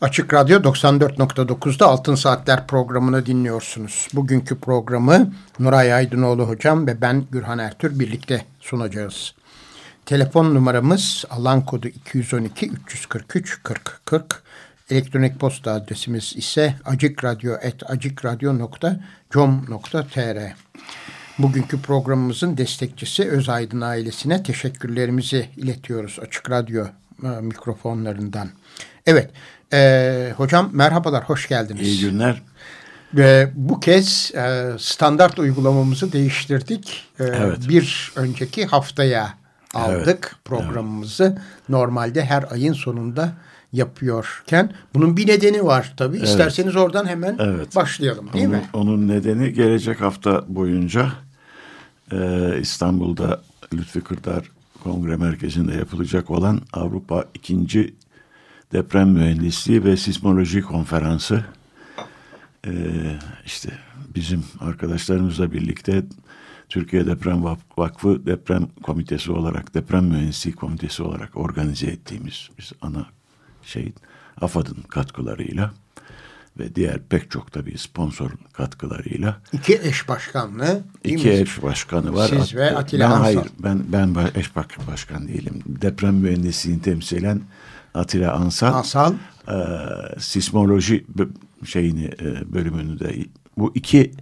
Açık Radyo 94.9'da Altın Saatler programını dinliyorsunuz. Bugünkü programı Nuray Aydınoğlu hocam ve ben Gürhan Ertür birlikte sunacağız. Telefon numaramız alan kodu 212 343 40 40. Elektronik posta adresimiz ise acikradyo.com.tr Bugünkü programımızın destekçisi Özaydın ailesine teşekkürlerimizi iletiyoruz Açık Radyo e, mikrofonlarından. Evet, e, hocam merhabalar, hoş geldiniz. İyi günler. Ve bu kez e, standart uygulamamızı değiştirdik. E, evet. Bir önceki haftaya aldık evet. programımızı. Evet. Normalde her ayın sonunda yapıyorken bunun bir nedeni var tabii. Evet. İsterseniz oradan hemen evet. başlayalım değil onun, mi? Onun nedeni gelecek hafta boyunca e, İstanbul'da Lütfi Kırdar Kongre Merkezi'nde yapılacak olan Avrupa 2. Deprem Mühendisliği ve Sismoloji Konferansı e, işte bizim arkadaşlarımızla birlikte Türkiye Deprem Vakfı Deprem Komitesi olarak, Deprem Mühendisliği Komitesi olarak organize ettiğimiz biz ana şey AFAD'ın katkılarıyla ve diğer pek çok tabii sponsor katkılarıyla. iki eş başkanlı İki mi? eş başkanı var. Siz ve Atilla ben, Hansal. Hayır ben, ben eş başkan değilim. Deprem mühendisliğini temsilen Atilla Ansal, Ansal. E, sismoloji şeyini e, bölümünü de bu iki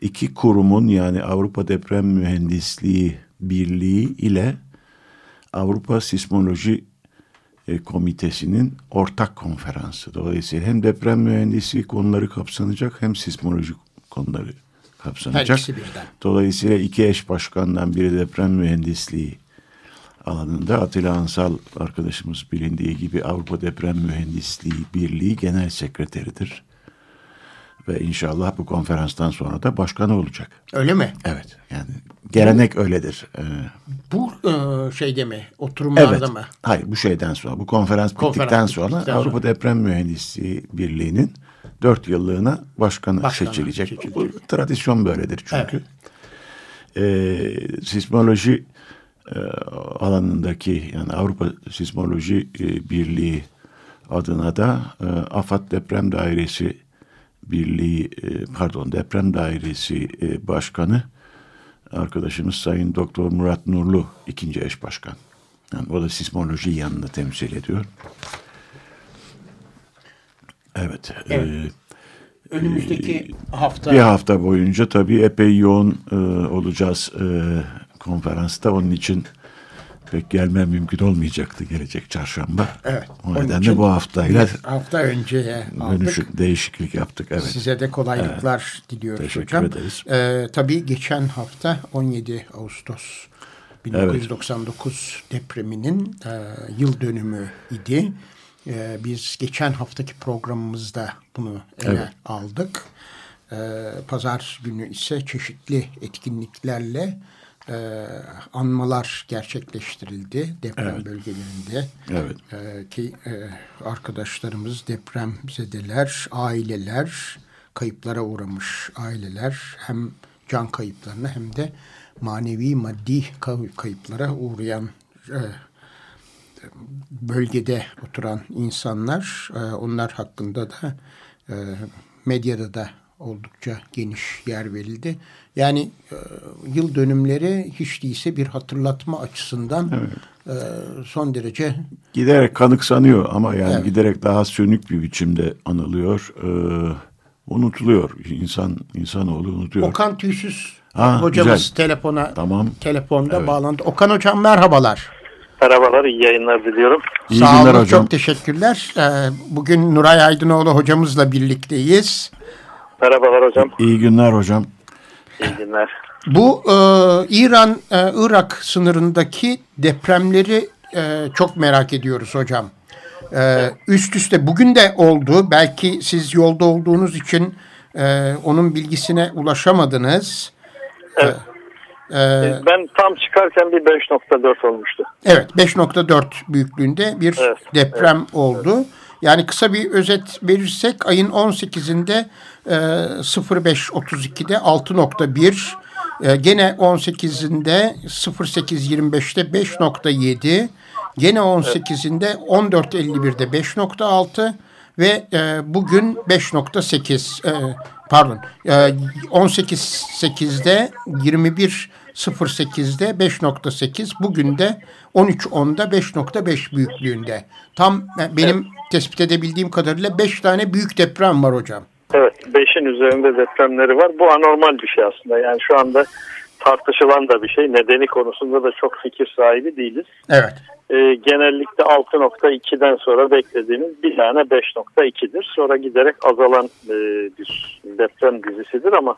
iki kurumun yani Avrupa Deprem Mühendisliği Birliği ile Avrupa Sismoloji e, Komitesi'nin ortak konferansı. Dolayısıyla hem deprem mühendisliği konuları kapsanacak hem sismoloji konuları kapsanacak. Dolayısıyla iki eş başkandan biri deprem mühendisliği alanında Atilla Ansal arkadaşımız bilindiği gibi Avrupa Deprem Mühendisliği Birliği Genel Sekreteridir. Ve inşallah bu konferanstan sonra da başkanı olacak. Öyle mi? Evet. Yani gelenek bu, öyledir. Ee, bu e, şeyde mi? Oturumlarda evet, mı? Hayır bu şeyden sonra. Bu konferans, konferans bittikten sonra bittikten Avrupa sonra. Deprem Mühendisliği Birliği'nin dört yıllığına başkanı Başkanı seçilecek. seçilecek. Bu tradisyon böyledir çünkü. Evet. Ee, sismoloji alanındaki yani Avrupa Sismoloji e, Birliği adına da e, AFAD Deprem Dairesi Birliği e, pardon Deprem Dairesi e, Başkanı arkadaşımız Sayın Doktor Murat Nurlu ikinci eş başkan. Yani o da sismoloji yanını temsil ediyor. Evet. evet. E, Önümüzdeki hafta. Bir hafta boyunca tabii epey yoğun e, olacağız e, konferansta. Onun için pek gelmem mümkün olmayacaktı gelecek çarşamba. Evet. O nedenle bu haftayla hafta önceye aldık. değişiklik yaptık. Evet. Size de kolaylıklar evet. diliyoruz Teşekkür hocam. ederiz. Ee, tabii geçen hafta 17 Ağustos 1999 evet. depreminin e, yıl dönümü idi. E, biz geçen haftaki programımızda bunu ele evet. aldık. E, Pazar günü ise çeşitli etkinliklerle e, anmalar gerçekleştirildi deprem evet. bölgelerinde. Evet. E, ki e, arkadaşlarımız depremzedeler, aileler, kayıplara uğramış aileler hem can kayıplarına hem de manevi maddi kayıplara uğrayan e, bölgede oturan insanlar e, onlar hakkında da e, medyada da oldukça geniş yer verildi. Yani e, yıl dönümleri hiç değilse bir hatırlatma açısından evet. e, son derece... Giderek kanıksanıyor ama yani evet. giderek daha sönük bir biçimde anılıyor. E, unutuluyor. İnsan insanoğlu unutuyor. Okan Tüysüz ha, hocamız güzel. telefona tamam. telefonda evet. bağlandı. Okan hocam merhabalar. Merhabalar, iyi yayınlar diliyorum. İyi Sağ olun, hocam. çok teşekkürler. E, bugün Nuray Aydınoğlu hocamızla birlikteyiz. Merhabalar hocam. İyi günler hocam. İyi günler. Bu e, İran-Irak e, sınırındaki depremleri e, çok merak ediyoruz hocam. E, üst üste bugün de oldu. Belki siz yolda olduğunuz için e, onun bilgisine ulaşamadınız. Evet. Ee, ben tam çıkarken bir 5.4 olmuştu. Evet 5.4 büyüklüğünde bir Evet, deprem evet, oldu. Evet. Yani kısa bir özet verirsek ayın 18'inde e, 05.32'de 6.1 e, gene 18'inde 08.25'te 5.7 gene 18'inde 14.51'de 5.6 ve e, bugün 5.8 e, pardon e, 18.8'de 21.08'de 5.8 bugün de 13.10'da 5.5 büyüklüğünde. Tam e, benim tespit edebildiğim kadarıyla 5 tane büyük deprem var hocam. Evet 5'in üzerinde depremleri var. Bu anormal bir şey aslında. Yani şu anda tartışılan da bir şey. Nedeni konusunda da çok fikir sahibi değiliz. Evet e, genellikle 6.2'den sonra beklediğimiz bir tane 5.2'dir. Sonra giderek azalan e, bir deprem dizisidir ama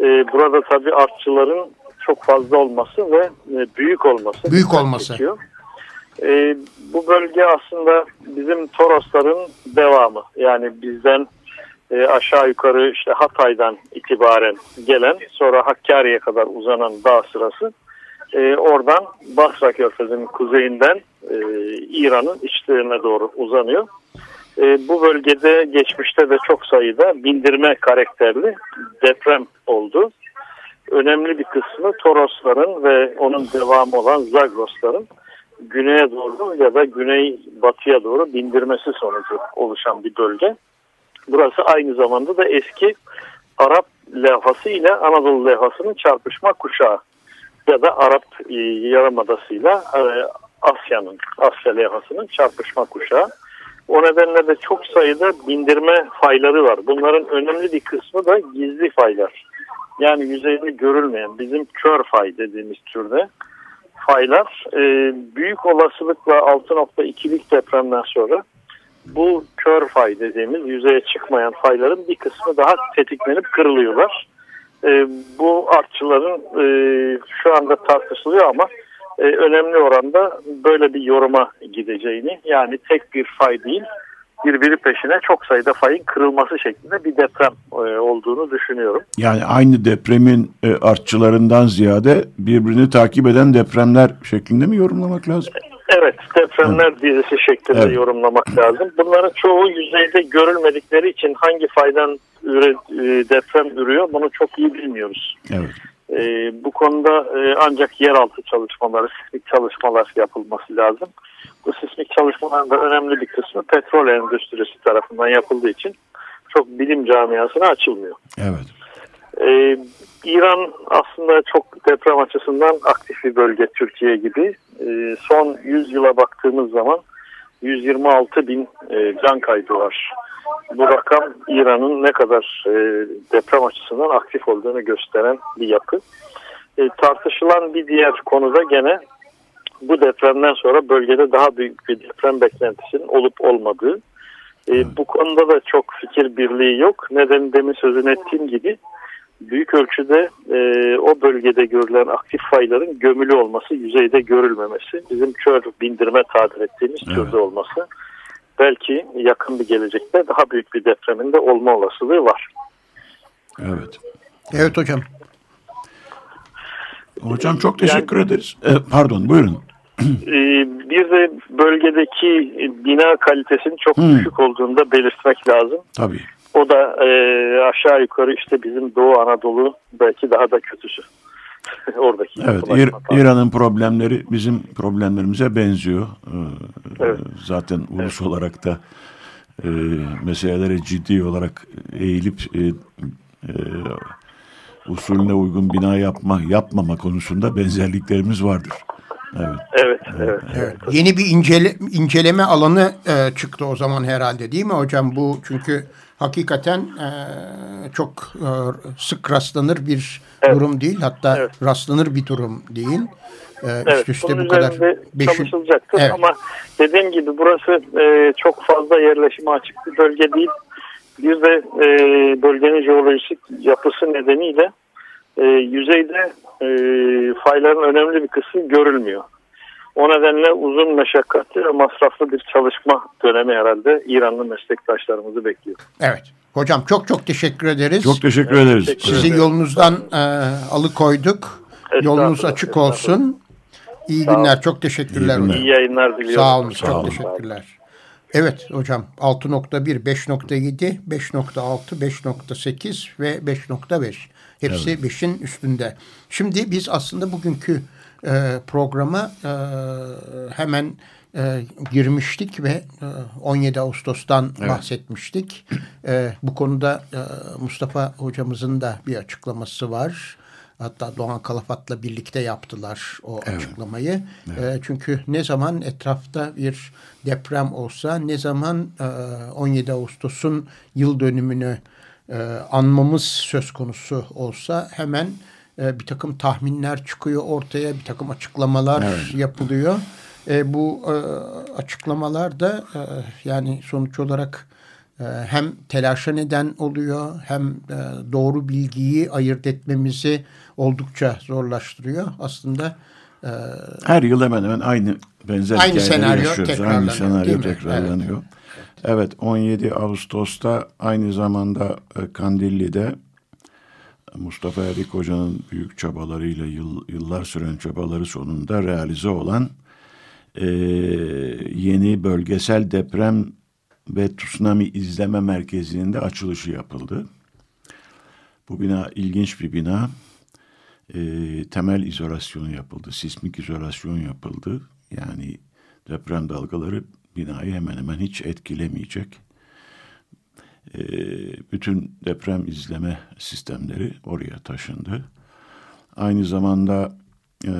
e, burada tabii artçıların çok fazla olması ve e, büyük olması. Büyük olması. E, bu bölge aslında bizim Torosların devamı. Yani bizden e, aşağı yukarı işte Hatay'dan itibaren gelen sonra Hakkari'ye kadar uzanan dağ sırası e, oradan Basra Körfezi'nin kuzeyinden e, İran'ın içlerine doğru uzanıyor. E, bu bölgede geçmişte de çok sayıda bindirme karakterli deprem oldu. Önemli bir kısmı Torosların ve onun devamı olan Zagrosların güneye doğru ya da güney batıya doğru bindirmesi sonucu oluşan bir bölge. Burası aynı zamanda da eski Arap levhası ile Anadolu levhasının çarpışma kuşağı ya da Arap e, Yarımadası'yla e, Asya'nın, Asya levhasının çarpışma kuşağı. O nedenle de çok sayıda bindirme fayları var. Bunların önemli bir kısmı da gizli faylar. Yani yüzeyde görülmeyen bizim kör fay dediğimiz türde faylar e, büyük olasılıkla 6.2'lik depremden sonra bu kör fay dediğimiz yüzeye çıkmayan fayların bir kısmı daha tetiklenip kırılıyorlar. E, bu artçıların e, şu anda tartışılıyor ama e, önemli oranda böyle bir yoruma gideceğini yani tek bir fay değil birbiri peşine çok sayıda fayın kırılması şeklinde bir deprem e, olduğunu düşünüyorum. Yani aynı depremin e, artçılarından ziyade birbirini takip eden depremler şeklinde mi yorumlamak lazım? Evet, depremler dizisi şeklinde evet. yorumlamak lazım. Bunların çoğu yüzeyde görülmedikleri için hangi faydan üre, e, deprem ürüyor bunu çok iyi bilmiyoruz. Evet. E, bu konuda e, ancak yeraltı çalışmaları, sismik çalışmalar yapılması lazım. Bu sismik çalışmaların da önemli bir kısmı petrol endüstrisi tarafından yapıldığı için çok bilim camiasına açılmıyor. Evet. Ee, İran aslında çok deprem açısından aktif bir bölge Türkiye gibi. Ee, son 100 yıla baktığımız zaman 126 bin e, can kaybı var. Bu rakam İran'ın ne kadar e, deprem açısından aktif olduğunu gösteren bir yapı. E, tartışılan bir diğer konuda gene bu depremden sonra bölgede daha büyük bir deprem beklentisinin olup olmadığı. E, bu konuda da çok fikir birliği yok. Neden demin sözünü ettiğim gibi büyük ölçüde e, o bölgede görülen aktif fayların gömülü olması, yüzeyde görülmemesi, bizim kör bindirme tabir ettiğimiz evet. türde olması belki yakın bir gelecekte daha büyük bir depreminde olma olasılığı var. Evet. Evet hocam. Hocam çok teşekkür yani, ederiz. E, pardon buyurun. E, bir de bölgedeki bina kalitesinin çok hmm. düşük olduğunu da belirtmek lazım. Tabii. O da e, aşağı yukarı işte bizim Doğu Anadolu belki daha da kötüsü. Oradaki. Evet, İr İran'ın problemleri bizim problemlerimize benziyor. Ee, evet. Zaten ulus evet. olarak da e, meselelere ciddi olarak eğilip e, e, usulüne uygun bina yapma yapmama konusunda benzerliklerimiz vardır. Evet. Evet, evet. evet. Yeni bir incele, inceleme alanı e, çıktı o zaman herhalde değil mi hocam? Bu çünkü hakikaten e, çok e, sık rastlanır bir evet. durum değil. Hatta evet. rastlanır bir durum değil. E, evet, üst üste bu kadar beşin... çalışılacaktır evet. ama dediğim gibi burası e, çok fazla yerleşime açık bir bölge değil. Bir de e, bölgenin jeolojik yapısı nedeniyle e, yüzeyde e, fayların önemli bir kısmı görülmüyor. O nedenle uzun meşakkatli ve masraflı bir çalışma dönemi herhalde İranlı meslektaşlarımızı bekliyor. Evet. Hocam çok çok teşekkür ederiz. Çok teşekkür evet, ederiz. Teşekkür Sizi ederim. yolunuzdan e, alıkoyduk. Yolunuz açık olsun. İyi Sağ günler. Çok teşekkürler İyi günler. İyi yayınlar diliyorum. Sağ olun. Sağ çok olun. teşekkürler. Evet hocam 6.1, 5.7, 5.6, 5.8 ve 5.5. Hepsi 5'in üstünde. Şimdi biz aslında bugünkü e, programa e, hemen e, girmiştik ve e, 17 Ağustos'tan bahsetmiştik. E, bu konuda e, Mustafa hocamızın da bir açıklaması var. Hatta Doğan Kalafat'la birlikte yaptılar o açıklamayı. E, çünkü ne zaman etrafta bir deprem olsa, ne zaman e, 17 Ağustos'un yıl dönümünü e, anmamız söz konusu olsa hemen e, bir takım tahminler çıkıyor ortaya, bir takım açıklamalar yapılıyor. E, bu e, açıklamalar da e, yani sonuç olarak e, hem telaşa neden oluyor hem e, doğru bilgiyi ayırt etmemizi oldukça zorlaştırıyor. Aslında e, Her yıl hemen hemen aynı benzer Aynı senaryo yaşıyoruz. tekrarlanıyor, Aynı senaryo tekrarlanıyor. Evet. 17 Ağustos'ta aynı zamanda e, Kandilli'de Mustafa Erik Hoca'nın büyük çabalarıyla yıl, yıllar süren çabaları sonunda realize olan e, yeni bölgesel deprem ve tsunami izleme merkezinin de açılışı yapıldı. Bu bina ilginç bir bina. E, temel izolasyonu yapıldı, sismik izolasyon yapıldı. Yani deprem dalgaları binayı hemen hemen hiç etkilemeyecek. E, bütün deprem izleme sistemleri oraya taşındı. Aynı zamanda e,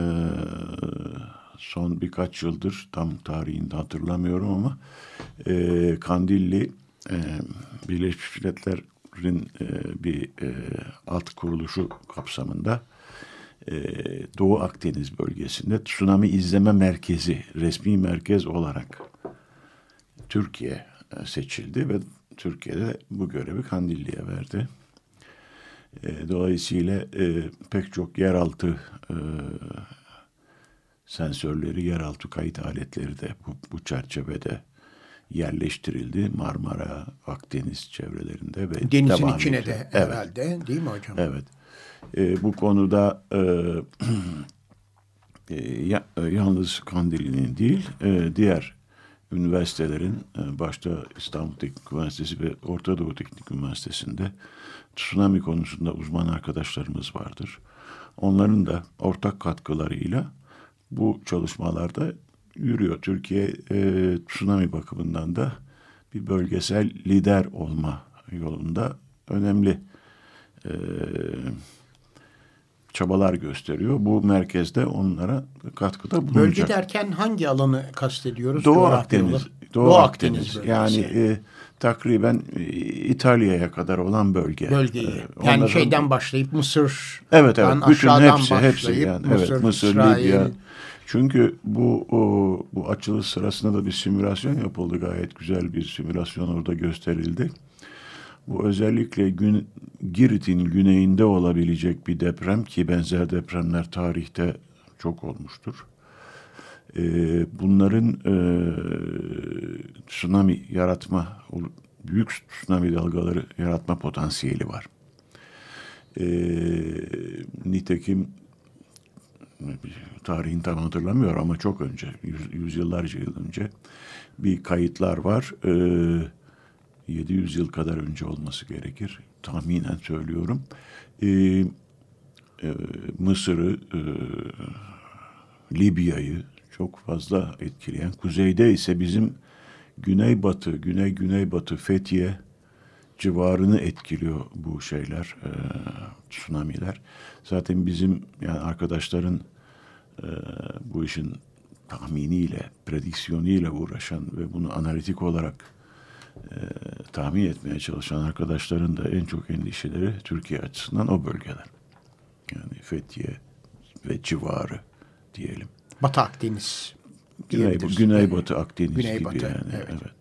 son birkaç yıldır tam tarihini de hatırlamıyorum ama e, Kandilli e, Birleşmiş Milletler'in bir alt kuruluşu kapsamında Doğu Akdeniz bölgesinde tsunami izleme merkezi resmi merkez olarak Türkiye seçildi ve Türkiye'de bu görevi Kandilli'ye verdi. E, dolayısıyla e, pek çok yeraltı e, sensörleri, yeraltı kayıt aletleri de bu, bu çerçevede yerleştirildi. Marmara, Akdeniz çevrelerinde ve denizin devam içine ediyor. de Evet. herhalde değil mi hocam? Evet. E, bu konuda e, e, e, yalnız Kandilli'nin değil, e, diğer üniversitelerin e, başta İstanbul Teknik Üniversitesi ve Orta Doğu Teknik Üniversitesi'nde tsunami konusunda uzman arkadaşlarımız vardır. Onların da ortak katkılarıyla bu çalışmalarda yürüyor. Türkiye e, tsunami bakımından da bir bölgesel lider olma yolunda önemli e, çabalar gösteriyor. Bu merkezde onlara katkıda bulunacak. Bölge derken hangi alanı kastediyoruz? Doğu Akdeniz. olarak? Doğu, Akdeniz. bölgesi. yani e, takriben e, İtalya'ya kadar olan bölge. bölgeyi. E, yani şeyden başlayıp Mısır, Evet evet. Bütün hepsi hepsi yani Mısır, evet Mısır, İsrail, Libya. Çünkü bu o, bu açılış sırasında da bir simülasyon yapıldı. Gayet güzel bir simülasyon orada gösterildi. Bu özellikle gün, Girit'in güneyinde olabilecek bir deprem ki benzer depremler tarihte çok olmuştur. Ee, bunların e, tsunami yaratma, büyük tsunami dalgaları yaratma potansiyeli var. Ee, nitekim tarihini tam hatırlamıyorum ama çok önce, yüz, yüzyıllarca yıl önce bir kayıtlar var. Ee, 700 yıl kadar önce olması gerekir. Tahminen söylüyorum. Ee, e, Mısır'ı, e, Libya'yı çok fazla etkileyen. Kuzeyde ise bizim güneybatı, güney-güneybatı Fethiye civarını etkiliyor bu şeyler, e, tsunamiler. Zaten bizim yani arkadaşların e, bu işin tahminiyle, prediksiyonuyla uğraşan ve bunu analitik olarak e, tahmin etmeye çalışan arkadaşların da en çok endişeleri Türkiye açısından o bölgeler. Yani Fethiye ve civarı diyelim. Batı Akdeniz. Güney. Güneybatı Akdeniz Güneybatı, gibi yani. evet. Evet.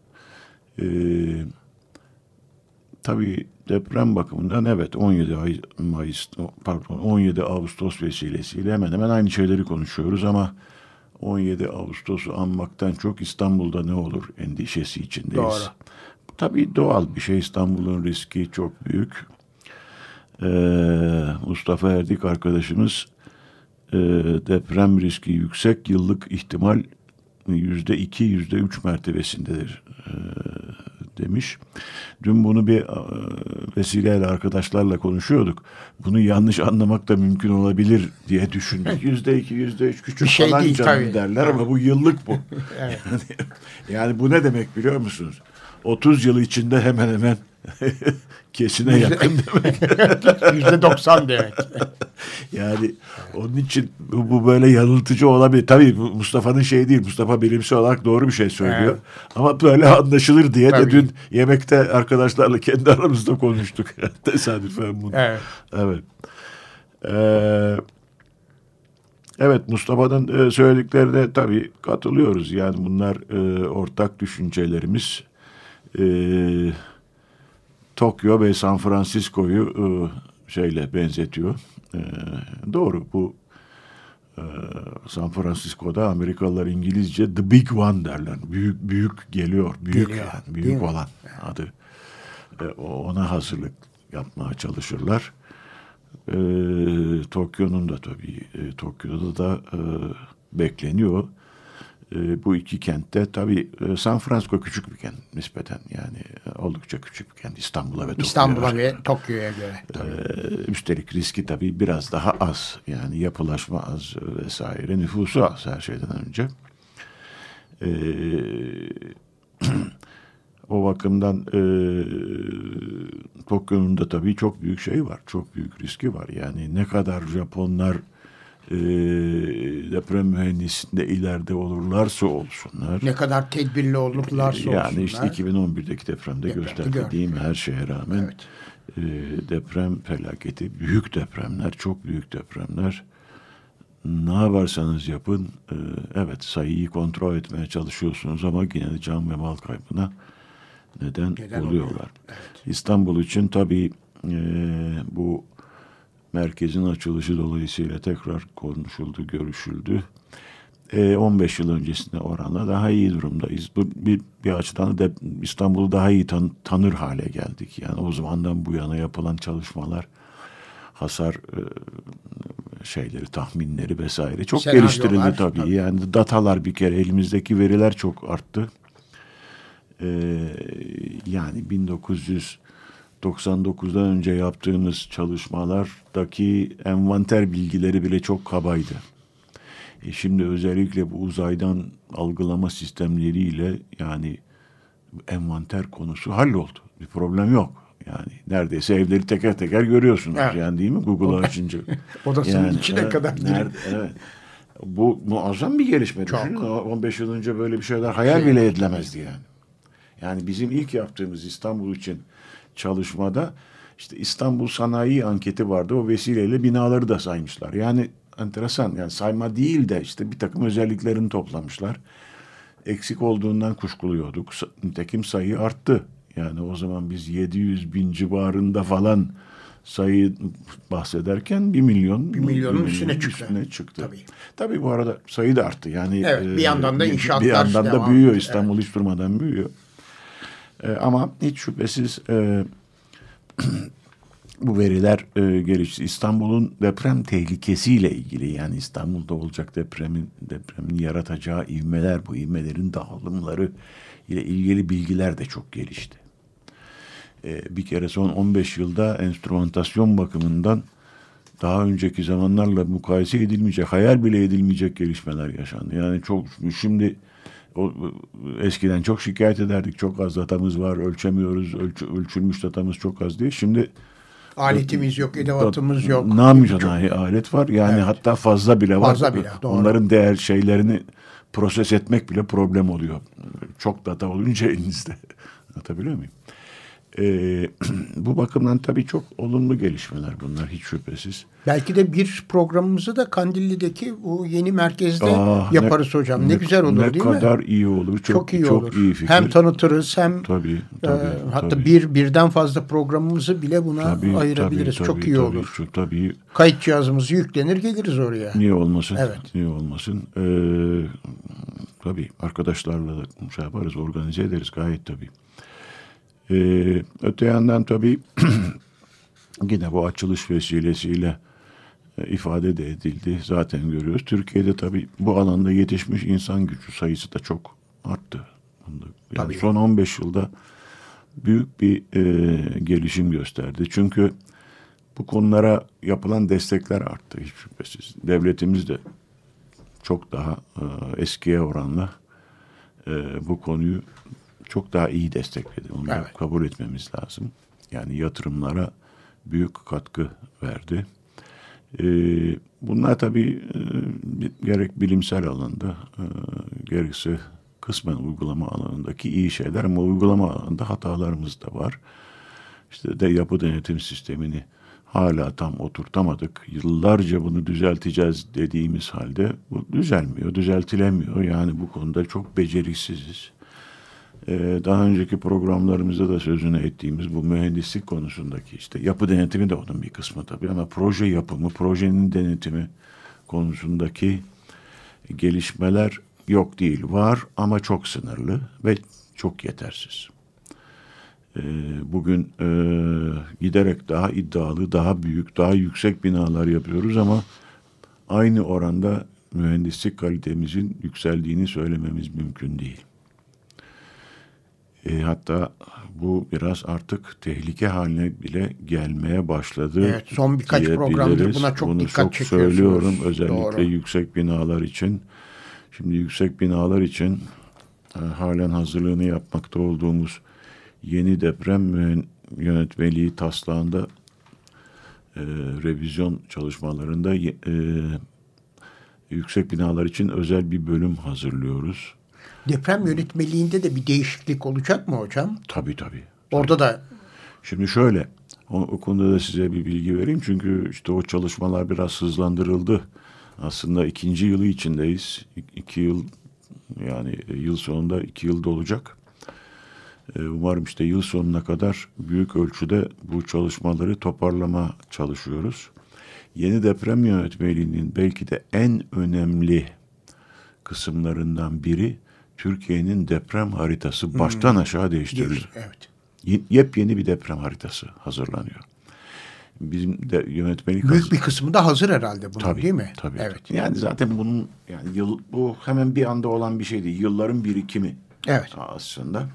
Ee, tabii deprem bakımından evet 17 Ay, Mayıs pardon 17 Ağustos vesilesiyle hemen hemen aynı şeyleri konuşuyoruz ama 17 Ağustos'u anmaktan çok İstanbul'da ne olur endişesi içindeyiz. Doğru. Tabii doğal bir şey İstanbul'un riski çok büyük. Ee, Mustafa Erdik arkadaşımız e, deprem riski yüksek yıllık ihtimal yüzde iki, yüzde üç mertebesindedir e, demiş. Dün bunu bir e, vesileyle arkadaşlarla konuşuyorduk. Bunu yanlış anlamak da mümkün olabilir diye düşündük. Yüzde iki, yüzde üç küçük şey falan değil, canım tabii. derler ama bu yıllık bu. Evet. yani, yani bu ne demek biliyor musunuz? 30 yıl içinde hemen hemen kesine yakın demek. Yüzde doksan demek. Yani onun için bu, bu böyle yanıltıcı olabilir. Tabii Mustafa'nın şey değil. Mustafa bilimsel olarak doğru bir şey söylüyor. Evet. Ama böyle anlaşılır diye Tabii. de dün yemekte arkadaşlarla kendi aramızda konuştuk. Tesadüfen bunu. Evet. Evet. Ee, evet Mustafa'nın e, söylediklerine tabii katılıyoruz. Yani bunlar e, ortak düşüncelerimiz. E, Tokyo ve San Francisco'yu e, şeyle benzetiyor. E, doğru bu e, San Francisco'da Amerikalılar İngilizce the big one derler. Büyük büyük geliyor. Büyük Geliyor, yani büyük mi? olan adı. E, ona hazırlık yapmaya çalışırlar. E, Tokyo'nun da tabii e, Tokyo'da da e, bekleniyor. E, bu iki kentte tabii e, San Francisco küçük bir kent nispeten yani e, oldukça küçük bir kent İstanbul'a ve Tokyo'ya. İstanbul'a ve Tokyo'ya göre. Ee, üstelik riski tabii biraz daha az. Yani yapılaşma az vesaire. Nüfusu az her şeyden önce. Ee, o bakımdan e, Tokyo'nun da tabii çok büyük şey var. Çok büyük riski var. Yani ne kadar Japonlar e, deprem mühendisliğinde ileride olurlarsa olsunlar. Ne kadar tedbirli olurlarsa Yani olsunlar. işte 2011'deki depremde Depremde gösterdi gördük. değil mi her şeye rağmen Evet. e, deprem felaketi büyük depremler çok büyük depremler ne yaparsanız yapın e, evet sayıyı kontrol etmeye çalışıyorsunuz ama yine de can ve mal kaybına neden, Neden oluyorlar. oluyor? Evet. İstanbul için tabii e, bu merkezin açılışı dolayısıyla tekrar konuşuldu, görüşüldü. E, 15 yıl öncesine oranla daha iyi durumdayız. Bu bir, bir açıdan da İstanbul'u daha iyi tan- tanır hale geldik. Yani o zamandan bu yana yapılan çalışmalar, hasar e, şeyleri, tahminleri vesaire çok Senaryolar, geliştirildi tabii. tabii. Yani datalar bir kere elimizdeki veriler çok arttı. Ee, yani 1999'dan önce yaptığımız çalışmalardaki envanter bilgileri bile çok kabaydı. E şimdi özellikle bu uzaydan algılama sistemleriyle yani envanter konusu halloldu. Bir problem yok. Yani neredeyse evleri teker teker görüyorsunuz. Evet. Yani değil mi Google'ı açınca. Odasının içine evet, kadar girip- nerede- evet. Bu muazzam bir gelişme. Çok. Düşünün 15 yıl önce böyle bir şeyler hayal bile edilemezdi yani. Yani bizim ilk yaptığımız İstanbul için çalışmada işte İstanbul Sanayi Anketi vardı. O vesileyle binaları da saymışlar. Yani enteresan yani sayma değil de işte bir takım özelliklerini toplamışlar. Eksik olduğundan kuşkuluyorduk. Nitekim sayı arttı. Yani o zaman biz 700 bin civarında falan sayı bahsederken 1 milyon, Bir milyonun bir üstüne çıktı. üstüne çıktı. Tabii. Tabii bu arada sayı da arttı. Yani Evet, bir yandan da inşaatlar bir yandan da büyüyor. İstanbul hiç durmadan büyüyor. E, ama hiç şüphesiz e, bu veriler e, gelişti. İstanbul'un deprem tehlikesiyle ilgili yani İstanbul'da olacak depremin depremin yaratacağı ivmeler, bu ivmelerin dağılımları ile ilgili bilgiler de çok gelişti. E, bir kere son 15 yılda enstrümantasyon bakımından daha önceki zamanlarla mukayese edilmeyecek, hayal bile edilmeyecek gelişmeler yaşandı. Yani çok şimdi o, eskiden çok şikayet ederdik. Çok az datamız var, ölçemiyoruz, ölçü, ölçülmüş datamız çok az diye. Şimdi Aletimiz yok, edevatımız yok. Namücanahi alet var. Yani Evet. hatta fazla bile var. Fazla bile, doğru. Onların değer şeylerini proses etmek bile problem oluyor. Çok data olunca elinizde. Anlatabiliyor muyum? Ee, bu bakımdan tabii çok olumlu gelişmeler bunlar hiç şüphesiz. Belki de bir programımızı da Kandilli'deki bu yeni merkezde Ah, ne- yaparız hocam. Ne, güzel olur ne değil mi? kadar iyi olur. Çok, Çok iyi çok olur. iyi fikir. hem tanıtırız hem Tabii, e, tabii, hatta tabii. bir birden fazla programımızı bile buna Tabii, ayırabiliriz. tabii, Çok tabii, iyi tabii, olur. Çok, tabii Kayıt cihazımız yüklenir geliriz oraya. Niye olmasın? Evet. Niye olmasın? Ee, tabii arkadaşlarla da şey yaparız, organize ederiz gayet tabii. Ee, öte yandan tabii yine bu açılış vesilesiyle e, ifade de edildi. Zaten görüyoruz. Türkiye'de tabii bu alanda yetişmiş insan gücü sayısı da çok arttı. Yani Tabii. son 15 yılda büyük bir e, gelişim gösterdi. Çünkü bu konulara yapılan destekler arttı hiç şüphesiz. Devletimiz de çok daha e, eskiye oranla e, bu konuyu çok daha iyi destekledi. Onu Evet. kabul etmemiz lazım. Yani yatırımlara büyük katkı verdi. E, bunlar tabii e, gerek bilimsel alanda e, gerekse kısmen uygulama alanındaki iyi şeyler ama uygulama alanında hatalarımız da var. İşte de yapı denetim sistemini hala tam oturtamadık. Yıllarca bunu düzelteceğiz dediğimiz halde bu düzelmiyor, düzeltilemiyor. Yani bu konuda çok beceriksiziz. Ee, daha önceki programlarımızda da sözünü ettiğimiz bu mühendislik konusundaki işte yapı denetimi de onun bir kısmı tabii ama proje yapımı, projenin denetimi konusundaki gelişmeler yok değil. Var ama çok sınırlı ve çok yetersiz. Ee, bugün e, giderek daha iddialı, daha büyük, daha yüksek binalar yapıyoruz ama aynı oranda mühendislik kalitemizin yükseldiğini söylememiz mümkün değil. E, hatta bu biraz artık tehlike haline bile gelmeye başladı. Evet, son birkaç programdır buna çok Bunu dikkat çok çekiyorsunuz. söylüyorum özellikle Doğru. yüksek binalar için. Şimdi yüksek binalar için e, halen hazırlığını yapmakta olduğumuz yeni deprem yönetmeliği taslağında e, revizyon çalışmalarında e, yüksek binalar için özel bir bölüm hazırlıyoruz. Deprem yönetmeliğinde de bir değişiklik olacak mı hocam? Tabii tabii. Orada da Şimdi şöyle, o, o konuda da size bir bilgi vereyim. Çünkü işte o çalışmalar biraz hızlandırıldı. Aslında ikinci yılı içindeyiz. İ- İki yıl, yani yıl sonunda iki yılda olacak. Ee, Umarım işte yıl sonuna kadar büyük ölçüde bu çalışmaları toparlama çalışıyoruz. Yeni deprem yönetmeliğinin belki de en önemli kısımlarından biri Türkiye'nin deprem haritası baştan aşağı değiştirildi. evet. Ye- yepyeni bir deprem haritası hazırlanıyor. Bizim de yönetmelik Büyük hazır- bir kısmı da hazır herhalde bunun tabii, değil mi? Tabii. Evet. Yani zaten bunun yani yıl bu hemen bir anda olan bir şey değil. Yılların birikimi Evet. aslında.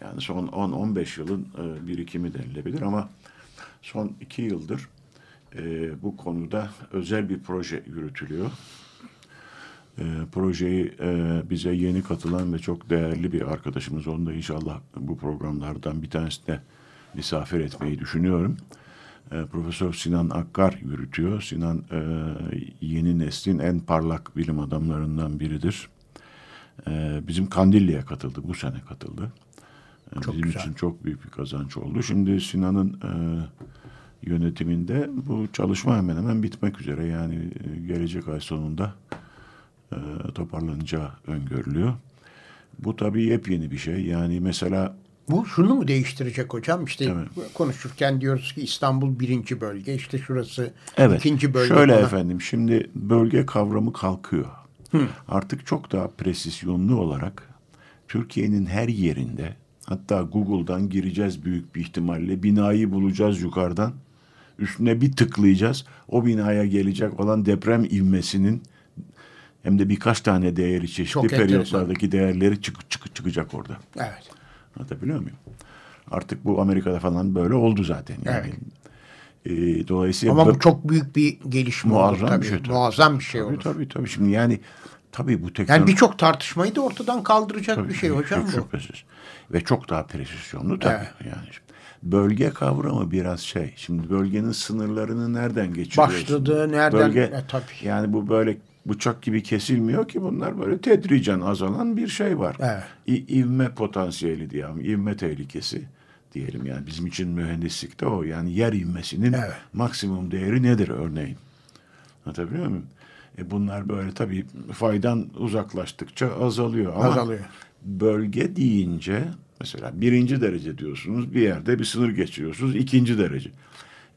Yani son 10-15 yılın e, birikimi denilebilir ama son iki yıldır e, bu konuda özel bir proje yürütülüyor. E, projeyi e, bize yeni katılan ve çok değerli bir arkadaşımız. Onu da inşallah bu programlardan bir tanesine misafir etmeyi düşünüyorum. E, Profesör Sinan Akkar yürütüyor. Sinan e, yeni neslin en parlak bilim adamlarından biridir. E, bizim Kandilli'ye katıldı. Bu sene katıldı. E, Çok bizim güzel. için çok büyük bir kazanç oldu. Şimdi Sinan'ın e, yönetiminde bu çalışma hemen hemen bitmek üzere. Yani e, gelecek ay sonunda e, toparlanacağı öngörülüyor. Bu tabii yepyeni bir şey. Yani mesela Bu şunu mu değiştirecek hocam? İşte Evet. konuşurken diyoruz ki İstanbul birinci bölge, işte şurası Evet. ikinci bölge. Şöyle falan. efendim şimdi bölge kavramı kalkıyor. Artık çok daha presisyonlu olarak Türkiye'nin her yerinde hatta Google'dan gireceğiz büyük bir ihtimalle binayı bulacağız yukarıdan. Üstüne bir tıklayacağız. O binaya gelecek olan deprem ivmesinin hem de birkaç tane değeri çeşitli Çok enteresan. periyotlardaki değerleri çık, çık, çıkacak orada. Evet. Anlatabiliyor muyum? Artık bu Amerika'da falan böyle oldu zaten. Yani. Ee, dolayısıyla Ama bu çok büyük bir gelişme Muazzam olur tabii. bir şey tabii. Muazzam bir şey tabii, olur. tabii tabii şimdi yani tabii bu teknoloji Yani birçok tartışmayı da ortadan kaldıracak Tabii, bir şey hocam bu. şüphesiz. Ve çok daha presisyonlu tabii. Evet. Yani bölge kavramı biraz şey. Şimdi bölgenin sınırlarını nereden geçiriyorsun? Başladığı nereden- Bölge, E, tabii. Yani bu böyle bıçak gibi kesilmiyor ki bunlar böyle tedricen azalan bir şey var. Evet. İ- ivme potansiyeli diyelim, ivme tehlikesi diyelim yani bizim için mühendislikte o yani yer ivmesinin Evet. maksimum değeri nedir örneğin? Anlatabiliyor muyum? E bunlar böyle tabii faydan uzaklaştıkça azalıyor. Ama Azalıyor. bölge deyince mesela birinci derece diyorsunuz bir yerde bir sınır geçiriyorsunuz ikinci derece.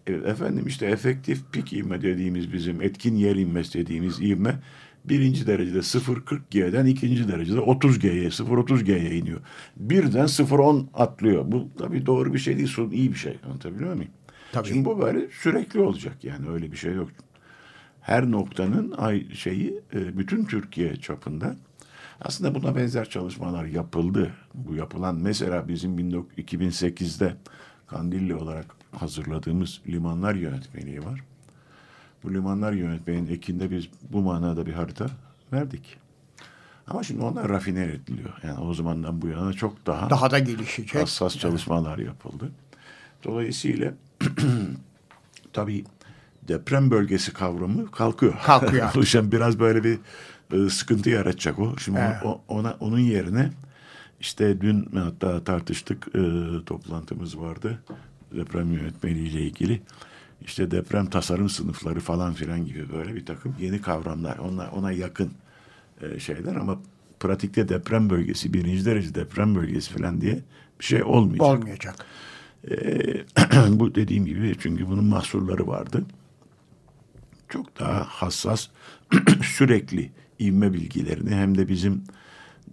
E, efendim işte efektif pik ivme dediğimiz bizim etkin yer inmesi dediğimiz ivme birinci derecede 0.40G'den ikinci derecede 30G'ye 0.30G'ye iniyor. Birden 0.10 atlıyor. Bu tabii doğru bir şey değil, sorun iyi bir şey. Anlatabiliyor muyum? Tabii. Şimdi bu böyle sürekli olacak yani öyle bir şey yok. her noktanın ay şeyi e, bütün Türkiye çapında aslında buna benzer çalışmalar yapıldı. Bu yapılan mesela bizim 2008'de Kandilli olarak hazırladığımız limanlar yönetmeliği var. Bu limanlar yönetmeliğinin ekinde biz bu manada bir harita verdik. Ama şimdi onlar rafine ediliyor. Yani o zamandan bu yana çok daha, daha da gelişecek. Hassas çalışmalar yapıldı. Dolayısıyla tabii deprem bölgesi kavramı kalkıyor. Kalkıyor. Oluşan biraz böyle bir e, sıkıntı yaratacak o. Şimdi Evet. ona, ona onun yerine işte dün hatta tartıştık e, toplantımız vardı deprem yönetmeliği ile ilgili. İşte deprem tasarım sınıfları falan filan gibi böyle bir takım yeni kavramlar. Ona, ona yakın e, şeyler ama pratikte deprem bölgesi, birinci derece deprem bölgesi falan diye bir şey olmayacak. Olmayacak. Ee, bu dediğim gibi çünkü bunun mahsurları vardı. Çok daha hassas sürekli ivme bilgilerini hem de bizim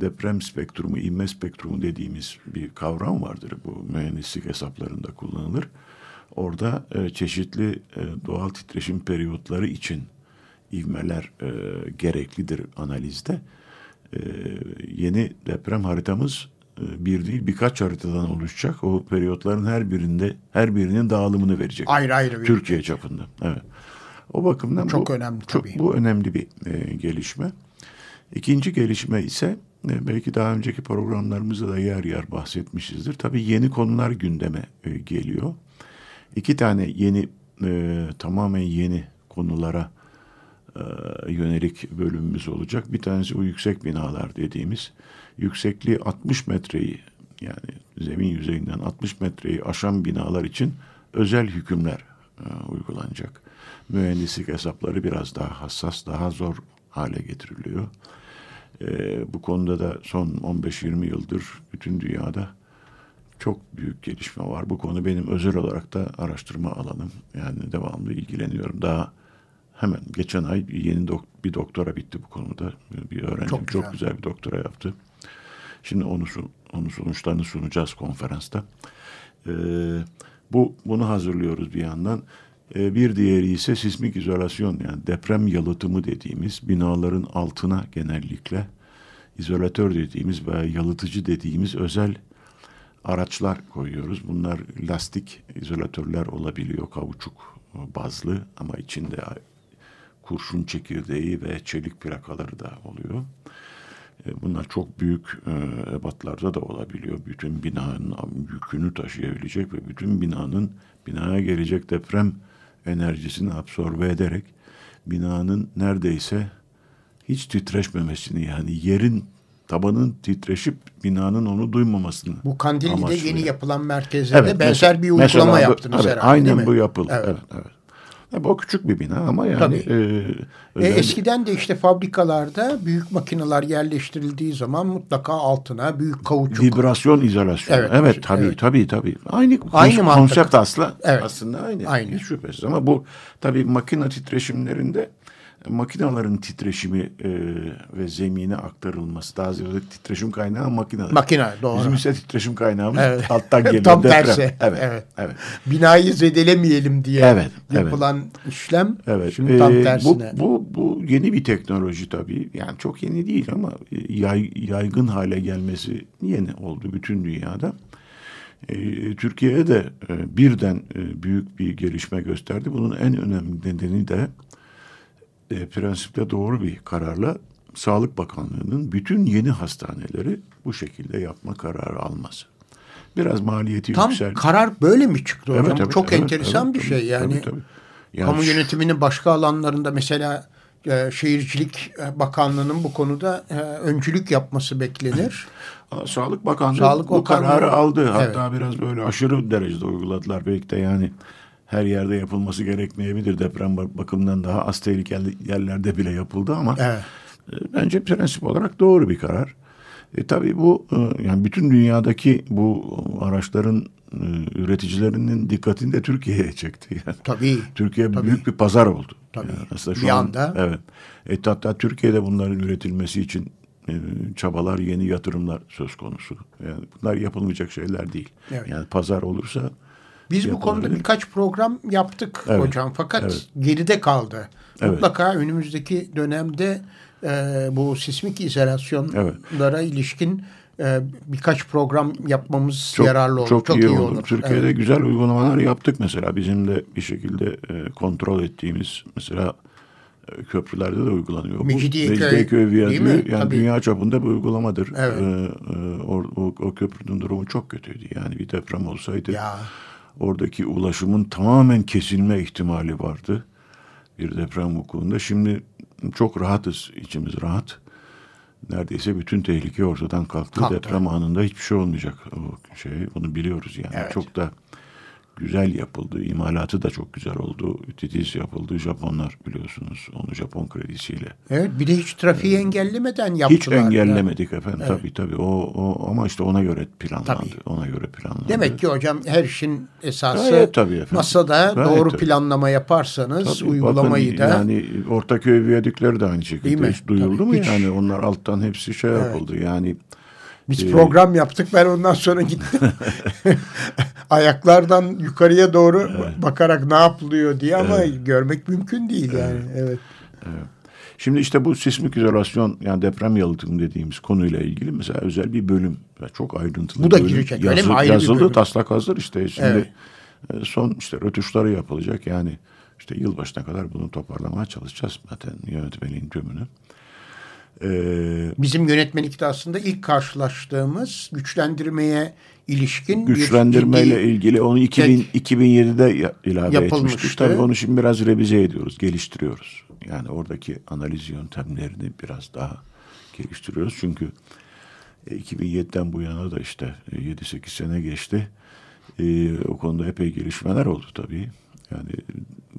deprem spektrumu, ivme spektrumu dediğimiz bir kavram vardır. Bu mühendislik hesaplarında kullanılır. Orada e, çeşitli e, doğal titreşim periyotları için ivmeler e, gereklidir analizde. E, yeni deprem haritamız e, bir değil birkaç haritadan oluşacak. O periyotların her birinde her birinin dağılımını verecek. Ayrı ayrı bir Türkiye çapında. Evet. O bakımdan Çok bu, önemli çok- tabii. bu önemli bir e, gelişme. İkinci gelişme ise belki daha önceki programlarımızda da yer yer bahsetmişizdir. Tabii yeni konular gündeme e, geliyor. İki tane yeni e, tamamen yeni konulara e, yönelik bölümümüz olacak. Bir tanesi o yüksek binalar dediğimiz yüksekliği 60 metreyi yani zemin yüzeyinden 60 metreyi aşan binalar için özel hükümler e, uygulanacak. Mühendislik hesapları biraz daha hassas, daha zor hale getiriliyor. E, bu konuda da son 15-20 yıldır bütün dünyada çok büyük gelişme var. Bu konu benim özel olarak da araştırma alanım. Yani devamlı ilgileniyorum. Daha hemen geçen ay yeni dok- bir doktora bitti bu konuda. Bir öğrencim Çok çok güzel. güzel, bir doktora yaptı. Şimdi onu onun sonuçlarını sunacağız konferansta. Ee, bu bunu hazırlıyoruz bir yandan. Ee, bir diğeri ise sismik izolasyon yani deprem yalıtımı dediğimiz binaların altına genellikle izolatör dediğimiz veya yalıtıcı dediğimiz özel araçlar koyuyoruz. Bunlar lastik izolatörler olabiliyor, kauçuk bazlı ama içinde kurşun çekirdeği ve çelik plakaları da oluyor. E, Bunlar çok büyük e, ebatlarda da olabiliyor. Bütün binanın yükünü taşıyabilecek ve bütün binanın binaya gelecek deprem enerjisini absorbe ederek binanın neredeyse hiç titreşmemesini yani yerin tabanın titreşip binanın onu duymamasını Bu Kandilli'de amaçlıyor. yeni yapılan merkezlerde Evet, benzer bir uygulama bu- yaptınız evet, herhalde Aynen değil mi? bu yapıldı. Evet. Evet, evet. Tabii o küçük bir bina ama yani Tabii. e, E, eskiden de işte fabrikalarda büyük makineler yerleştirildiği zaman mutlaka altına büyük kauçuk vibrasyon izolasyon. Evet, Evet, tabii evet. tabii tabii. Aynı, Aynı mantık. konsept asla Evet. aslında aynı. Aynı. Hiç şüphesiz ama bu tabii makine titreşimlerinde makinelerin titreşimi e, ve zemine aktarılması daha ziyade titreşim kaynağı makineler. makine doğru. Bizim ise titreşim kaynağımız Evet. alttan geliyor. Tam deprem. tersi. Evet, Evet. evet. Binayı zedelemeyelim diye Evet, evet. yapılan işlem Evet. şimdi tam Ee, tersine. Bu, bu, bu yeni bir teknoloji tabii. Yani çok yeni değil ama e, yay, yaygın hale gelmesi yeni oldu bütün dünyada. Ee, Türkiye'ye de e, birden e, büyük bir gelişme gösterdi. Bunun en önemli nedeni de e, prensipte doğru bir kararla Sağlık Bakanlığı'nın bütün yeni hastaneleri bu şekilde yapma kararı alması. Biraz maliyeti Tam yüksel. karar böyle mi çıktı hocam? Evet, tabii, çok evet, enteresan evet, bir şey yani. tabii, tabii. Yani kamu yönetiminin başka alanlarında mesela e, Şehircilik e, Bakanlığı'nın bu konuda e, öncülük yapması beklenir. Sağlık Bakanlığı Sağlık bu Bakanlığı- kararı aldı. Hatta biraz böyle aşırı derecede uyguladılar. Belki de yani her yerde yapılması gerekmeyebilir. Deprem bak- bakımından daha az tehlikeli yerlerde bile yapıldı ama Evet. e, bence prensip olarak doğru bir karar. E, tabii bu e, yani bütün dünyadaki bu araçların e, üreticilerinin dikkatini de Türkiye'ye çekti. Yani. Tabii. Türkiye Tabii. büyük bir pazar oldu. Tabii. aslında Bir anda. Evet. E, hatta Türkiye'de bunların üretilmesi için e, çabalar, yeni yatırımlar söz konusu. Yani bunlar yapılmayacak şeyler değil. Evet. Yani pazar olursa Biz bu konuda birkaç program yaptık evet. hocam fakat evet. geride kaldı. Evet. Mutlaka önümüzdeki dönemde e, bu sismik izolasyonlara evet. ilişkin e, birkaç program yapmamız çok, yararlı olur. Çok, çok iyi, iyi olur. olur. Türkiye'de evet. güzel uygulamalar yaptık mesela. Bizim de bir şekilde e, kontrol ettiğimiz mesela e, köprülerde de uygulanıyor. Mecidiyeköy, Mecidiyeköy Viyadüğü yani Tabii. dünya çapında bir uygulamadır. Evet. Ee, o, o, o köprünün durumu çok kötüydü. Yani bir deprem olsaydı ya. Oradaki ulaşımın tamamen kesilme ihtimali vardı. Bir deprem vukuunda. Şimdi çok rahatız, içimiz rahat. Neredeyse bütün tehlike ortadan kalktı. kalktı. Deprem anında hiçbir şey olmayacak. O şey, bunu biliyoruz yani. Evet. Çok da güzel yapıldı. İmalatı da çok güzel oldu. Titiz yapıldı. Japonlar biliyorsunuz onu Japon kredisiyle. Evet bir de hiç trafiği ee, engellemeden yaptılar. Hiç engellemedik yani. efendim. Evet. Tabii tabii. O, o, ama işte ona göre planlandı. Tabii. Ona göre planlandı. Demek ki hocam her işin esası evet, tabii efendim. masada Gayet doğru tabii. planlama yaparsanız tabii, uygulamayı bakın, da. Yani Ortaköy viyadükleri de aynı şekilde. Hiç duyuldu tabii, mu? Hiç. Yani onlar alttan hepsi şey evet. yapıldı. Yani biz ee, program yaptık ben ondan sonra gittim. Ayaklardan yukarıya doğru evet. bakarak ne yapılıyor diye ama evet. görmek mümkün değil yani. Evet. evet. Şimdi işte bu sismik izolasyon yani deprem yalıtım dediğimiz konuyla ilgili mesela özel bir bölüm. Çok ayrıntılı Bu da girecek yazı, öyle mi? Ayrı yazıldı bir bölüm. taslak hazır işte. Şimdi evet. E, son işte rötuşları yapılacak yani işte yılbaşına kadar bunu toparlamaya çalışacağız zaten yönetmeliğin tümünü. Ee, Bizim yönetmelikte aslında ilk karşılaştığımız güçlendirmeye ilişkin güçlendirmeyle bir, ilgili onu 2000, 2007'de ilave etmiştik. Tabii onu şimdi biraz revize ediyoruz, geliştiriyoruz. Yani oradaki analiz yöntemlerini biraz daha geliştiriyoruz. Çünkü 2007'den e, bu yana da işte 7-8 e, sene geçti. Ee, o konuda epey gelişmeler oldu tabii. Yani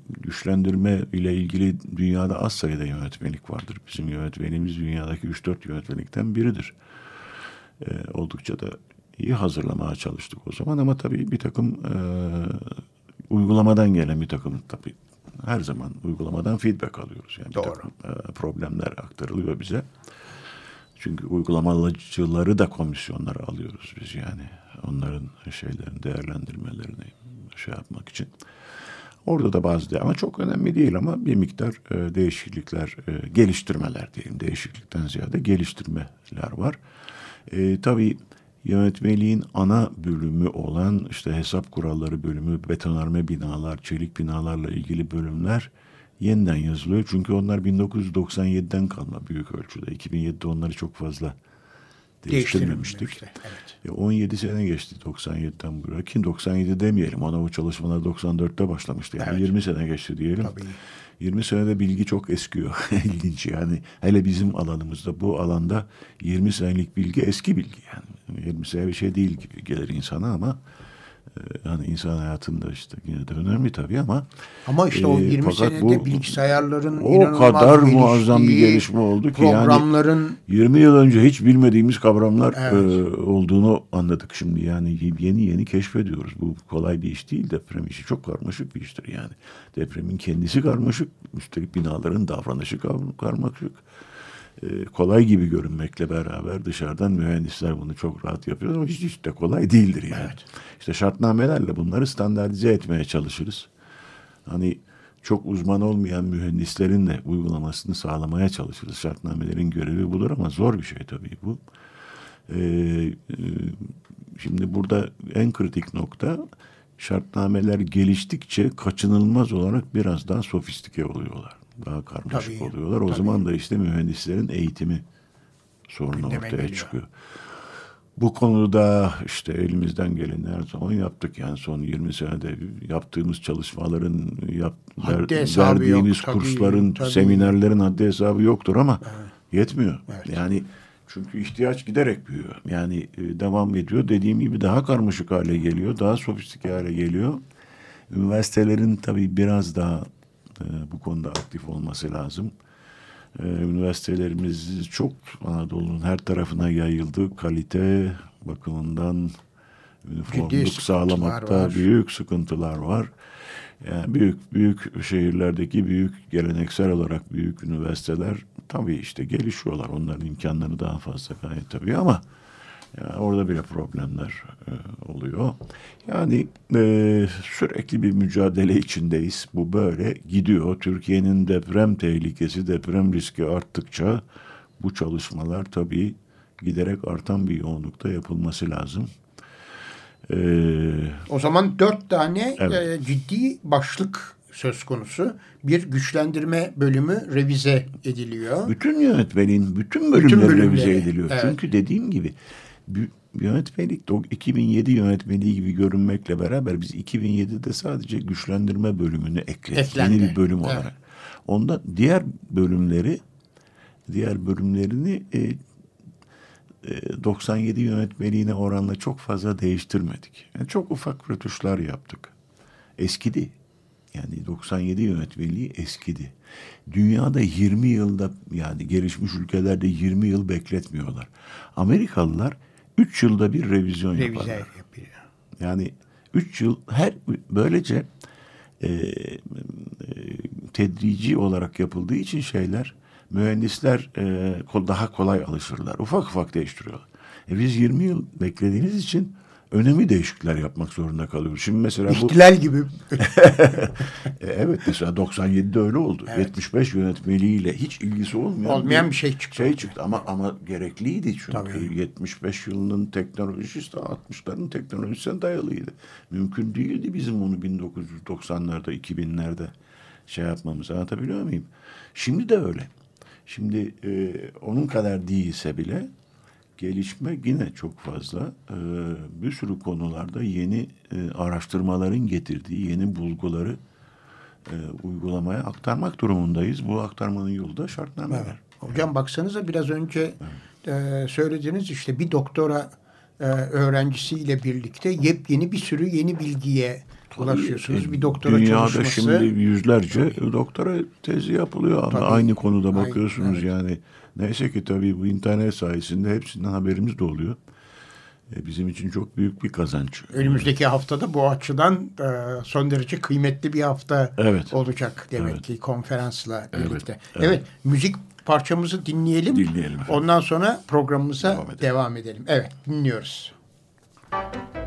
güçlendirme ile ilgili dünyada az sayıda yönetmelik vardır. Bizim yönetmenimiz dünyadaki 3-4 yönetmelikten biridir. Ee, oldukça da iyi hazırlamaya çalıştık o zaman ama tabii bir takım e, uygulamadan gelen bir takım tabii her zaman uygulamadan feedback alıyoruz. Yani Doğru. Bir takım, e, problemler aktarılıyor bize. Çünkü uygulamacıları da komisyonlara alıyoruz biz yani. Onların şeylerini, değerlendirmelerini şey yapmak için. Orada da bazı ama çok önemli değil ama bir miktar e, değişiklikler, e, geliştirmeler diyelim. Değişiklikten ziyade geliştirmeler var. E, tabii yönetmeliğin ana bölümü olan işte hesap kuralları bölümü, betonarme binalar, çelik binalarla ilgili bölümler yeniden yazılıyor. Çünkü onlar 1997'den kalma büyük ölçüde. 2007'de onları çok fazla değiştirmemiştik. Evet. 17 sene geçti 97'den buraya. Ki 97 demeyelim. Ona bu çalışmalar 94'te başlamıştı. Yani evet. 20 sene geçti diyelim. Tabii. 20 senede bilgi çok eskiyor. İlginç yani. Hele bizim alanımızda bu alanda 20 senelik bilgi eski bilgi yani. 20 sene bir şey değil gibi gelir insana ama yani insan hayatında işte yine de önemli tabii ama ama işte o 20 e, senede bu, bilgisayarların o kadar muazzam bir gelişme oldu ki programların yani 20 yıl önce hiç bilmediğimiz kavramlar evet. e, olduğunu anladık şimdi yani yeni yeni keşfediyoruz. Bu kolay bir iş değil deprem işi çok karmaşık bir iştir yani. Depremin kendisi karmaşık, üstelik binaların davranışı karmaşık e, kolay gibi görünmekle beraber dışarıdan mühendisler bunu çok rahat yapıyor ama hiç, hiç de kolay değildir yani. Evet. İşte şartnamelerle bunları standartize etmeye çalışırız. Hani çok uzman olmayan mühendislerin de uygulamasını sağlamaya çalışırız. Şartnamelerin görevi budur ama zor bir şey tabii bu. Ee, e, şimdi burada en kritik nokta şartnameler geliştikçe kaçınılmaz olarak biraz daha sofistike oluyorlar daha karmaşık tabii, oluyorlar. O tabii. zaman da işte mühendislerin eğitimi sorunu Gündeme ortaya geliyor. çıkıyor. Bu konuda işte elimizden geleni her zaman yaptık. Yani son 20 senede yaptığımız çalışmaların, yap, ver, verdiğimiz yok, kursların, tabii, seminerlerin haddi hesabı yoktur ama evet. yetmiyor. Evet. Yani çünkü ihtiyaç giderek büyüyor. Yani e, devam ediyor. Dediğim gibi daha karmaşık hale geliyor. Daha sofistike hale geliyor. Üniversitelerin tabii biraz daha e, bu konuda aktif olması lazım. E, üniversitelerimiz çok Anadolu'nun her tarafına yayıldı. Kalite bakımından üniformluk sağlamakta var. büyük sıkıntılar var. Yani büyük büyük şehirlerdeki büyük geleneksel olarak büyük üniversiteler tabii işte gelişiyorlar. Onların imkanları daha fazla gayet tabii ama Yani orada bile problemler e, oluyor. Yani e, sürekli bir mücadele içindeyiz. Bu böyle gidiyor. Türkiye'nin deprem tehlikesi, deprem riski arttıkça bu çalışmalar tabii giderek artan bir yoğunlukta yapılması lazım. Ee, o zaman dört tane evet. e, ciddi başlık söz konusu. Bir güçlendirme bölümü revize ediliyor. Bütün yönetmenin bütün bölümleri, bütün bölümleri revize ediliyor. Evet. Çünkü dediğim gibi yönetmelik 2007 yönetmeliği gibi görünmekle beraber biz 2007'de sadece güçlendirme bölümünü ekledik. Eklendi. Yeni bir bölüm olarak. Evet. Onda diğer bölümleri diğer bölümlerini e, 97 e, yönetmeliğine oranla çok fazla değiştirmedik. Yani çok ufak rötuşlar yaptık. Eskidi. Yani 97 yönetmeliği eskidi. Dünyada 20 yılda yani gelişmiş ülkelerde 20 yıl bekletmiyorlar. Amerikalılar 3 yılda bir revizyon Revize yaparlar. Yapıyor. Yani 3 yıl her böylece e, e, tedrici olarak yapıldığı için şeyler mühendisler e, daha kolay alışırlar. Ufak ufak değiştiriyorlar. E biz 20 yıl beklediğiniz için önemli değişiklikler yapmak zorunda kalıyoruz. Şimdi mesela bu... İhtilal gibi. e, evet mesela 97'de öyle oldu. Evet. 75 yönetmeliğiyle hiç ilgisi olmayan, olmayan bir, bir şey çıktı. Şey çıktı ama ama gerekliydi çünkü. Tabii. 75 yılının teknolojisi de 60'ların teknolojisine dayalıydı. Mümkün değildi bizim onu 1990'larda 2000'lerde şey yapmamız. Anlatabiliyor muyum? Şimdi de öyle. Şimdi e, onun kadar değilse bile gelişme yine çok fazla. E, bir sürü konularda yeni e, araştırmaların getirdiği yeni bulguları e, uygulamaya aktarmak durumundayız. Bu aktarmanın yolu da şartnameler. Evet. Hocam baksanıza biraz önce evet. e, söylediğiniz işte bir doktora e, öğrencisiyle birlikte yepyeni bir sürü yeni bilgiye ulaşıyorsunuz. Bir doktora Dünyada çalışması. şimdi yüzlerce doktora tezi yapılıyor. Tabii. Aynı konuda bakıyorsunuz Aynı, evet. yani. Neyse ki tabii bu internet sayesinde hepsinden haberimiz de oluyor. E, bizim için çok büyük bir kazanç. Önümüzdeki haftada bu açıdan e, son derece kıymetli bir hafta evet. olacak demek evet. ki konferansla birlikte. Evet. Evet. evet, müzik parçamızı dinleyelim. Dinleyelim. Efendim. Ondan sonra programımıza devam edelim. Devam edelim. Evet, dinliyoruz. Müzik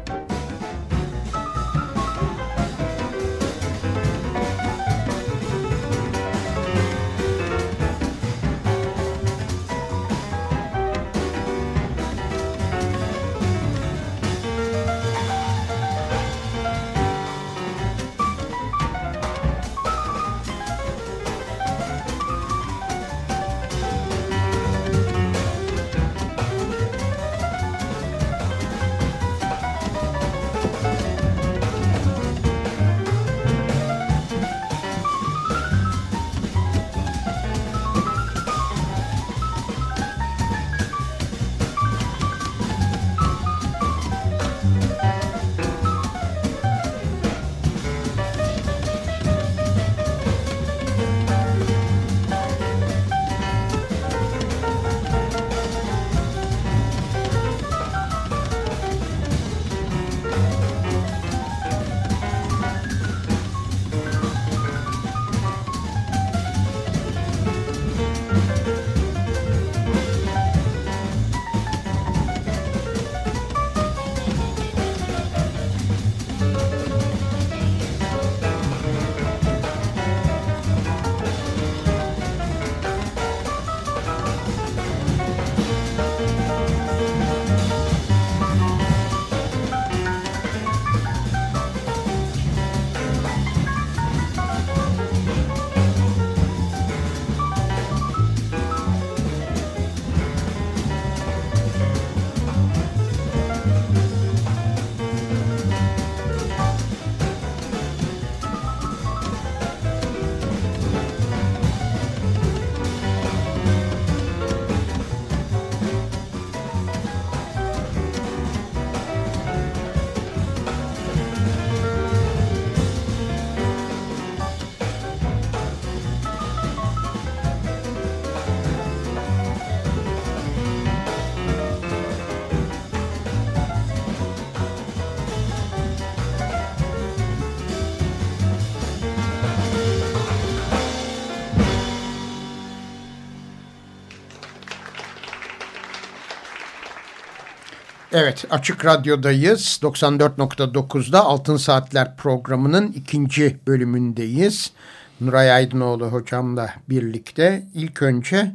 Evet Açık Radyo'dayız. 94.9'da Altın Saatler programının ikinci bölümündeyiz. Nuray Aydınoğlu hocamla birlikte ilk önce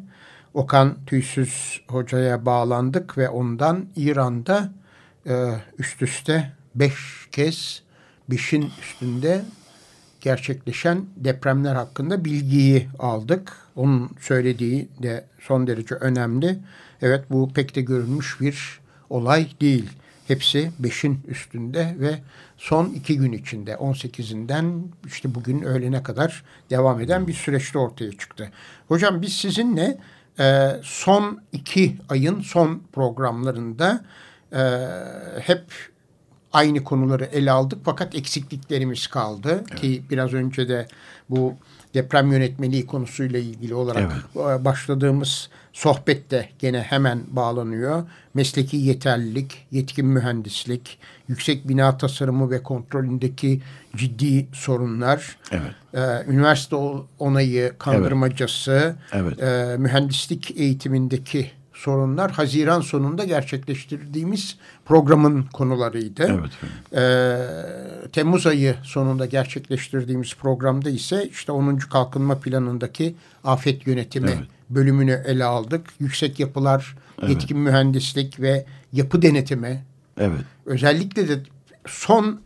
Okan Tüysüz hocaya bağlandık ve ondan İran'da e, üst üste beş kez beşin üstünde gerçekleşen depremler hakkında bilgiyi aldık. Onun söylediği de son derece önemli. Evet bu pek de görülmüş bir olay değil. Hepsi 5'in üstünde ve son iki gün içinde 18'inden işte bugün öğlene kadar devam eden bir süreçte ortaya çıktı. Hocam biz sizinle e, son iki ayın son programlarında e, hep aynı konuları ele aldık fakat eksikliklerimiz kaldı evet. ki biraz önce de bu deprem yönetmeliği konusuyla ilgili olarak evet. başladığımız sohbette gene hemen bağlanıyor. Mesleki yeterlilik, yetkin mühendislik, yüksek bina tasarımı ve kontrolündeki ciddi sorunlar, evet. e, üniversite onayı kandırmacası, evet. Evet. E, mühendislik eğitimindeki sorunlar Haziran sonunda gerçekleştirdiğimiz programın konularıydı. Evet. Ee, Temmuz ayı sonunda gerçekleştirdiğimiz programda ise işte 10. Kalkınma Planı'ndaki afet yönetimi evet. bölümünü ele aldık. Yüksek yapılar, evet. yetkin mühendislik ve yapı denetimi. Evet. Özellikle de son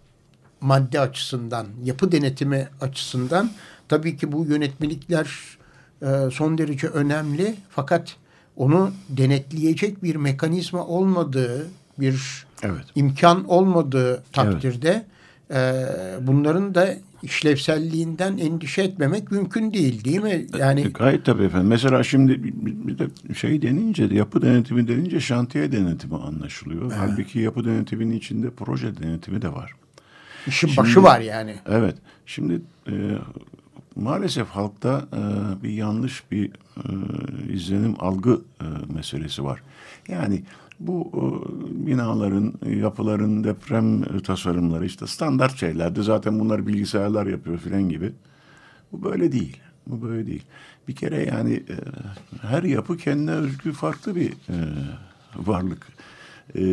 madde açısından, yapı denetimi açısından tabii ki bu yönetmelikler e, son derece önemli. Fakat onu denetleyecek bir mekanizma olmadığı, bir evet. imkan olmadığı takdirde evet. e, bunların da işlevselliğinden endişe etmemek mümkün değil değil mi? Yani gayet tabii efendim. Mesela şimdi bir de şey denince yapı denetimi denince şantiye denetimi anlaşılıyor. Evet. Halbuki yapı denetiminin içinde proje denetimi de var. İşin şimdi, başı var yani. Evet. Şimdi e, maalesef halkta e, bir yanlış bir e, izlenim algı e, meselesi var. Yani bu e, binaların, yapıların deprem tasarımları işte standart şeylerdi. Zaten bunlar bilgisayarlar yapıyor filan gibi. Bu böyle değil. Bu böyle değil. Bir kere yani e, her yapı kendine özgü farklı bir e, varlık. E,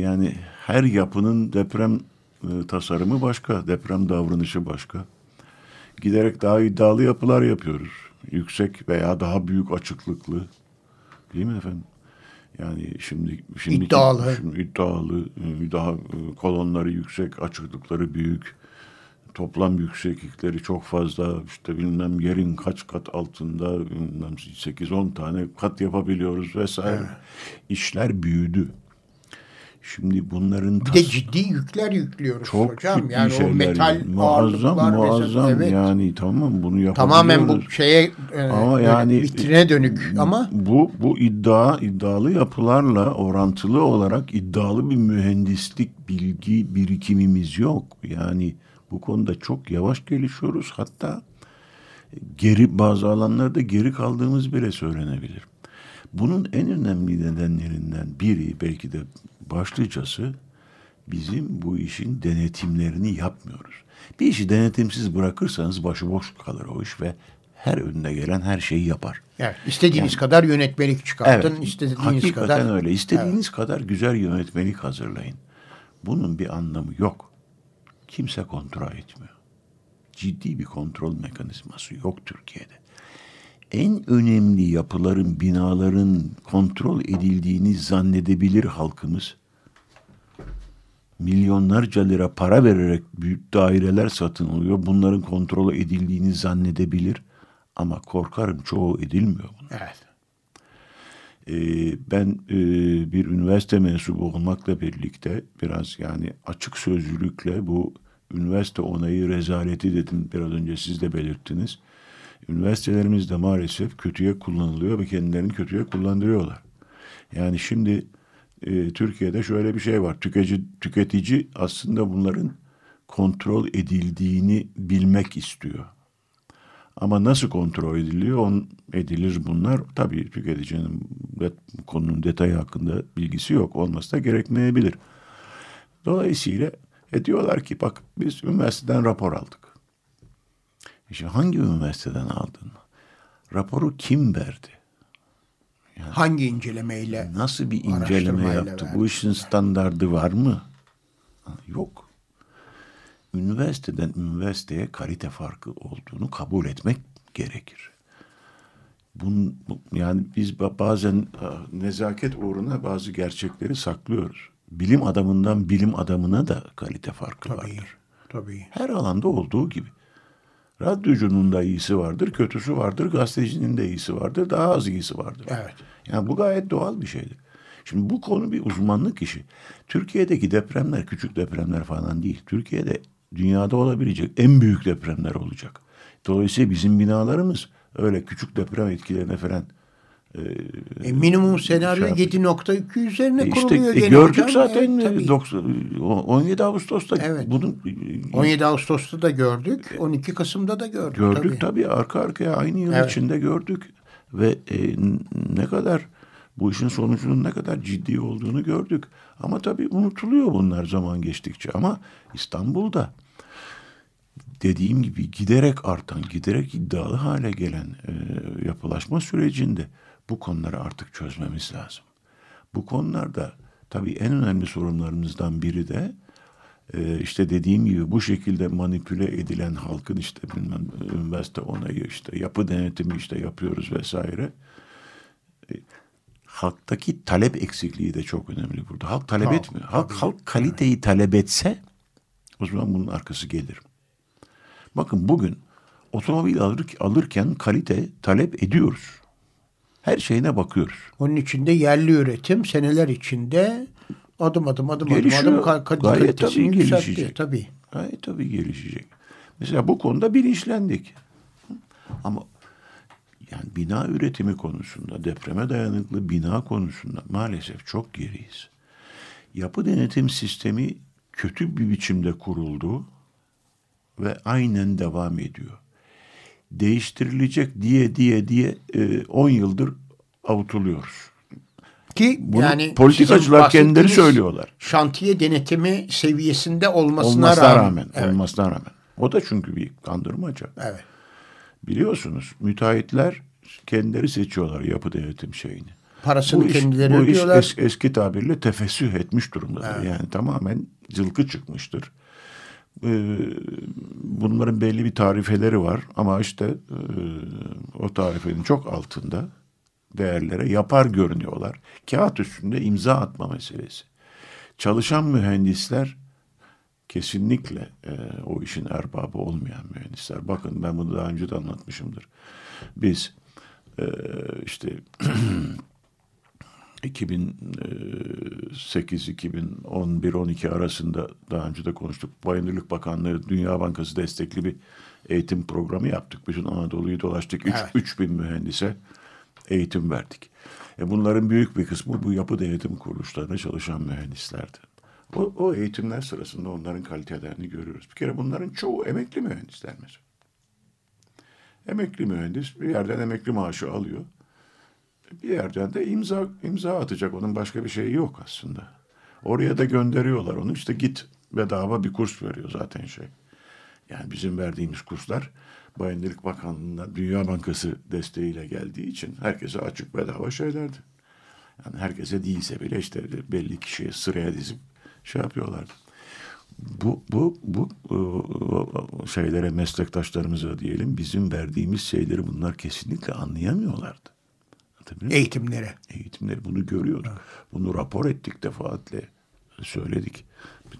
yani her yapının deprem e, tasarımı başka, deprem davranışı başka giderek daha iddialı yapılar yapıyoruz. Yüksek veya daha büyük açıklıklı. Değil mi efendim? Yani şimdi şimdi iddialı. Şimdi iddialı, e, daha e, kolonları yüksek, açıklıkları büyük. Toplam yükseklikleri çok fazla. işte bilmem yerin kaç kat altında bilmem 8-10 tane kat yapabiliyoruz vesaire. Evet. İşler büyüdü. Şimdi bunların... Bir de ciddi yükler yüklüyoruz çok hocam. Ciddi yani şeyler, o metal muazzam muazzam evet. yani tamam bunu yapabiliyoruz. Tamamen bu şeye e, ama yani vitrine dönük ama... Bu, bu iddia iddialı yapılarla orantılı olarak iddialı bir mühendislik bilgi birikimimiz yok. Yani bu konuda çok yavaş gelişiyoruz. Hatta geri bazı alanlarda geri kaldığımız bile söylenebilir. Bunun en önemli nedenlerinden biri belki de başlıcası bizim bu işin denetimlerini yapmıyoruz. Bir işi denetimsiz bırakırsanız başıboş kalır o iş ve her önüne gelen her şeyi yapar. Evet, istediğiniz yani, kadar yönetmelik çıkartın, evet, istediğiniz kadar. öyle. İstediğiniz evet. kadar güzel yönetmelik hazırlayın. Bunun bir anlamı yok. Kimse kontrol etmiyor. Ciddi bir kontrol mekanizması yok Türkiye'de en önemli yapıların, binaların kontrol edildiğini zannedebilir halkımız. Milyonlarca lira para vererek büyük daireler satın alıyor. Bunların kontrol edildiğini zannedebilir. Ama korkarım çoğu edilmiyor bunlar. Evet. Ee, ben e, bir üniversite mensubu olmakla birlikte biraz yani açık sözlülükle bu üniversite onayı rezaleti dedim biraz önce siz de belirttiniz üniversitelerimizde maalesef kötüye kullanılıyor ve kendilerini kötüye kullandırıyorlar. Yani şimdi e, Türkiye'de şöyle bir şey var. Tüketici, tüketici aslında bunların kontrol edildiğini bilmek istiyor. Ama nasıl kontrol ediliyor? On, edilir bunlar. Tabii tüketicinin konunun detayı hakkında bilgisi yok. Olması da gerekmeyebilir. Dolayısıyla e diyorlar ki bak biz üniversiteden rapor aldık. İşte hangi üniversiteden aldın? Raporu kim verdi? Yani Hangi incelemeyle? nasıl bir inceleme yaptı? Bu işin standardı var mı? Yok. Üniversiteden üniversiteye kalite farkı olduğunu kabul etmek gerekir. Bun, bu- yani biz ba- bazen nezaket uğruna bazı gerçekleri saklıyoruz. Bilim adamından bilim adamına da kalite farkı Tabii. vardır. Tabii. Her alanda olduğu gibi. Radyocunun da iyisi vardır, kötüsü vardır, gazetecinin de iyisi vardır, daha az iyisi vardır. Evet. Yani bu gayet doğal bir şeydir. Şimdi bu konu bir uzmanlık işi. Türkiye'deki depremler küçük depremler falan değil. Türkiye'de dünyada olabilecek en büyük depremler olacak. Dolayısıyla bizim binalarımız öyle küçük deprem etkilerine falan E, minimum senaryo şey 7.2 üzerine e kuruluyor işte e, gördük hocam. zaten Evet, e, tabii. 90 17 Ağustos'ta Evet. bunun 17 Ağustos'ta da gördük. 12 Kasım'da da gördük. Gördük tabii. tabii, arka arkaya aynı yıl Evet. içinde gördük ve e, ne kadar bu işin sonucunun ne kadar ciddi olduğunu gördük. Ama tabii unutuluyor bunlar zaman geçtikçe ama İstanbul'da dediğim gibi giderek artan, giderek iddialı hale gelen e, yapılaşma sürecinde bu konuları artık çözmemiz lazım. Bu konularda tabii en önemli sorunlarımızdan biri de e, işte dediğim gibi bu şekilde manipüle edilen halkın işte bilmem üniversite onayı işte yapı denetimi işte yapıyoruz vesaire. E, halktaki talep eksikliği de çok önemli burada. Halk talep Halk, etmiyor. Halk, halk kaliteyi talep etse o zaman bunun arkası gelir. Bakın bugün otomobil alır, alırken kalite talep ediyoruz. Her şeyine bakıyoruz. Onun içinde yerli üretim seneler içinde adım adım adım Gelişiyor. adım adım ka- Gayet tabii gelişecek. Tabii. Gayet tabii gelişecek. Mesela bu konuda bilinçlendik. Ama yani bina üretimi konusunda, depreme dayanıklı bina konusunda maalesef çok geriyiz. Yapı denetim sistemi kötü bir biçimde kuruldu ve aynen devam ediyor. Değiştirilecek diye diye diye e, 10 yıldır avutuluyoruz. Ki Bunu yani politikacılar kendileri söylüyorlar. Şantiye denetimi seviyesinde olmasına, Olmasına rağmen. rağmen, Evet. olmasına rağmen. O da çünkü bir kandırmaca. evet. Biliyorsunuz müteahhitler kendileri seçiyorlar yapı denetim şeyini. Parasını iş- kendileri bu iş ödüyorlar. es- eski tabirle tefessüh etmiş durumdadır. Yani tamamen cılkı çıkmıştır. Ee, bunların belli bir tarifeleri var ama işte e, o tarifenin çok altında değerlere yapar görünüyorlar. Kağıt üstünde imza atma meselesi. Çalışan mühendisler kesinlikle e, o işin erbabı olmayan mühendisler. Bakın ben bunu daha önce de anlatmışımdır. Biz e, işte 2008-2011-12 arasında daha önce de konuştuk. Bayındırlık Bakanlığı Dünya Bankası destekli bir eğitim programı yaptık. Bütün Anadolu'yu dolaştık. Üç, Evet. 3000 mühendise eğitim verdik. E bunların büyük bir kısmı bu yapı denetim kuruluşlarında çalışan mühendislerdi. O, o eğitimler sırasında onların kalitelerini görüyoruz. Bir kere bunların çoğu emekli mühendisler mesela. Emekli mühendis bir yerden emekli maaşı alıyor. Bir yerden de imza imza atacak. Onun başka bir şeyi yok aslında. Oraya da gönderiyorlar onu. İşte git bedava bir kurs veriyor zaten şey. Yani bizim verdiğimiz kurslar Bayındırlık Bakanlığı'ndan Dünya Bankası desteğiyle geldiği için herkese açık bedava şeylerdi. Yani herkese değilse bile işte belli kişiye sıraya dizip şey yapıyorlardı. Bu, bu, bu e, şeylere meslektaşlarımıza diyelim bizim verdiğimiz şeyleri bunlar kesinlikle anlayamıyorlardı. Anlatabiliyor muyum? Eğitimlere. Eğitimleri bunu görüyorduk. Bunu rapor ettik defaatle. Söyledik.